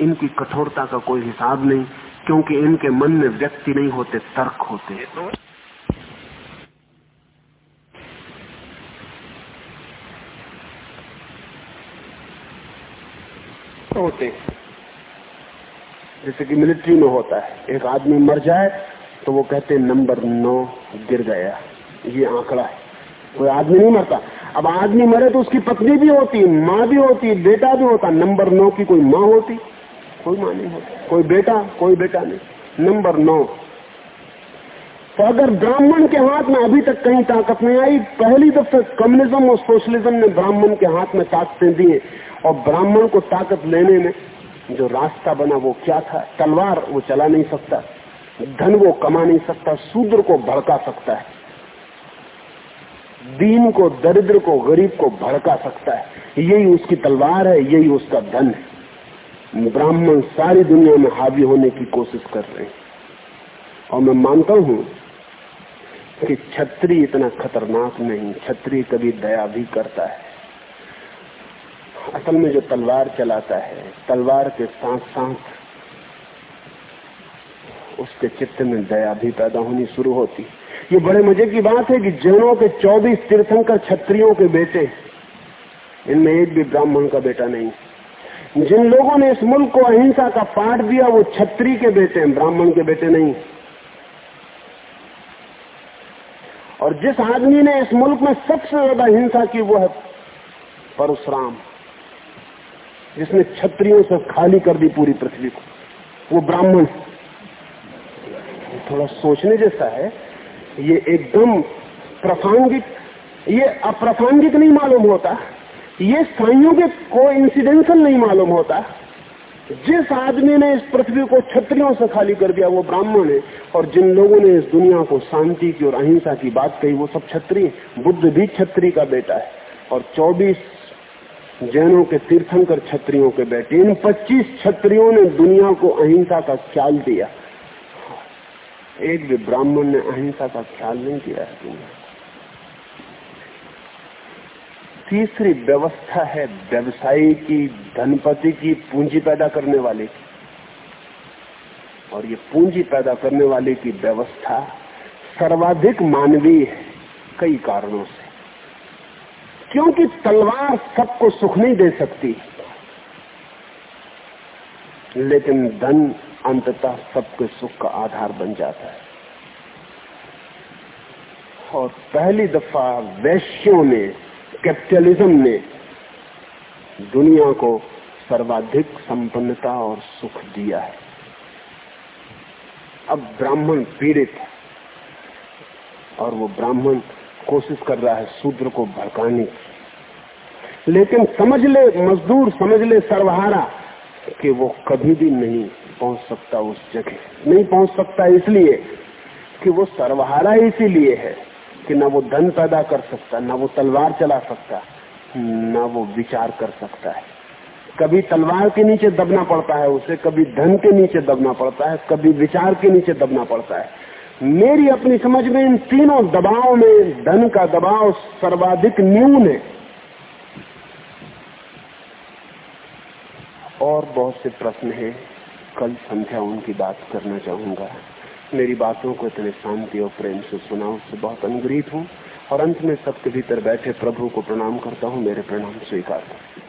इनकी कठोरता का कोई हिसाब नहीं, क्योंकि इनके मन में व्यक्ति नहीं होते, तर्क होते होते हैं। जैसे कि मिलिट्री में होता है। एक आदमी मर जाए तो वो कहते नंबर नौ गिर गया। ये आंकड़ा है। कोई आदमी नहीं मरता। अब आदमी मरे तो उसकी पत्नी भी होती, माँ भी होती, बेटा भी होता। नंबर नौ की कोई माँ होती? कोई माँ नहीं होती। कोई बेटा कोई बेटा नहीं। नंबर नौ तो अगर ब्राह्मण के हाथ में अभी तक कहीं ताकत नहीं आई, पहली दफे कम्युनिज्म और सोशलिज्म ने ब्राह्मण के हाथ में ताकतें दी और ब्राह्मण को ताकत लेने में जो रास्ता बना वो क्या था? तलवार वो चला नहीं सकता, धन वो कमा नहीं सकता, शूद्र को भड़का सकता है, दीन को, दरिद्र को, गरीब को भड़का सकता है। यही उसकी तलवार है, यही उसका धन है। ब्राह्मण सारी दुनिया में हावी होने की कोशिश कर रहे हैं। और मैं मानता हूँ कि छत्री इतना खतरनाक नहीं छत्री कभी दया भी करता है। असल में जो तलवार चलाता है, तलवार के साथ साथ उसके चित्त में दया भी पैदा होनी शुरू होती। ये बड़े मज़े की बात है कि जैनों के 24 तीर्थंकर छत्रियों के बेटे, इनमें एक भी ब्राह्मण का बेटा नहीं। जिन लोगों ने इस मुल्क को अहिंसा का पाठ दिया, वो छत्री के बेटे हैं, ब्राह्मण के बेटे नहीं। और जिस आदमी ने इस मुल्क में सबसे ज़्यादा हिंसा की वो है परशुराम, जिसने छत्रियों से खाली कर दी पूरी पृथ्वी को। वो ब्राह्मण थोड़ा सोचने जैसा है, ये एकदम प्रासंगिक, ये अप्रासंगिक नहीं मालूम होता, ये संयोगिक को इंसिडेंशल नहीं मालूम होता। जिस आदमी ने इस पृथ्वी को छत्रियों से खाली कर दिया, वो ब्राह्मण है। और जिन लोगों ने इस दुनिया को शांति की और अहिंसा की बात कही, वो सब छत्री बुद्ध भी छत्री का बेटा है। और 24 जैनों के तीर्थंकर छत्रियों के बेटे, इन 25 छत्रियों ने दुनिया को अहिंसा का ख्याल दिया। एक भी ब्राह्मण ने अहिंसा का ख्याल नहीं किया है दुनिया। तीसरी व्यवस्था है व्यवसायी की, धनपति की पूंजी पैदा करने वाले की। और ये पूंजी पैदा करने वाले की व्यवस्था सर्वाधिक मानवीय है, कई कारणों से। क्योंकि तलवार सबको सुख नहीं दे सकती, लेकिन धन अंततः सबके सुख का आधार बन जाता है। और पहली दफ़ा वैश्यों ने कैपिटलिज्म ने दुनिया को सर्वाधिक संपन्नता और सुख दिया है। अब ब्राह्मण पीड़ित है और वो ब्राह्मण कोशिश कर रहा है शूद्र को भड़काने की। लेकिन समझ ले, मजदूर समझ ले सर्वहारा कि वो कभी भी नहीं पहुँच सकता उस जगह। नहीं पहुँच सकता इसलिए कि वो सर्वहारा इसीलिए है कि ना वो धन पैदा कर सकता, ना वो तलवार चला सकता, ना वो विचार कर सकता है। कभी तलवार के नीचे दबना पड़ता है उसे, कभी धन के नीचे दबना पड़ता है, कभी विचार के नीचे दबना पड़ता है। मेरी अपनी समझ में इन तीनों दबाव में, धन का दबाव सर्वाधिक न्यून है। और बहुत से प्रश्न है। कल संध्या उनकी बात करना चाहूँगा। मेरी बातों को इतने शांति और प्रेम से सुना उससे बहुत अनुग्रहित हूँ। और अंत में सबके भीतर बैठे प्रभु को प्रणाम करता हूँ, मेरे प्रणाम स्वीकार करें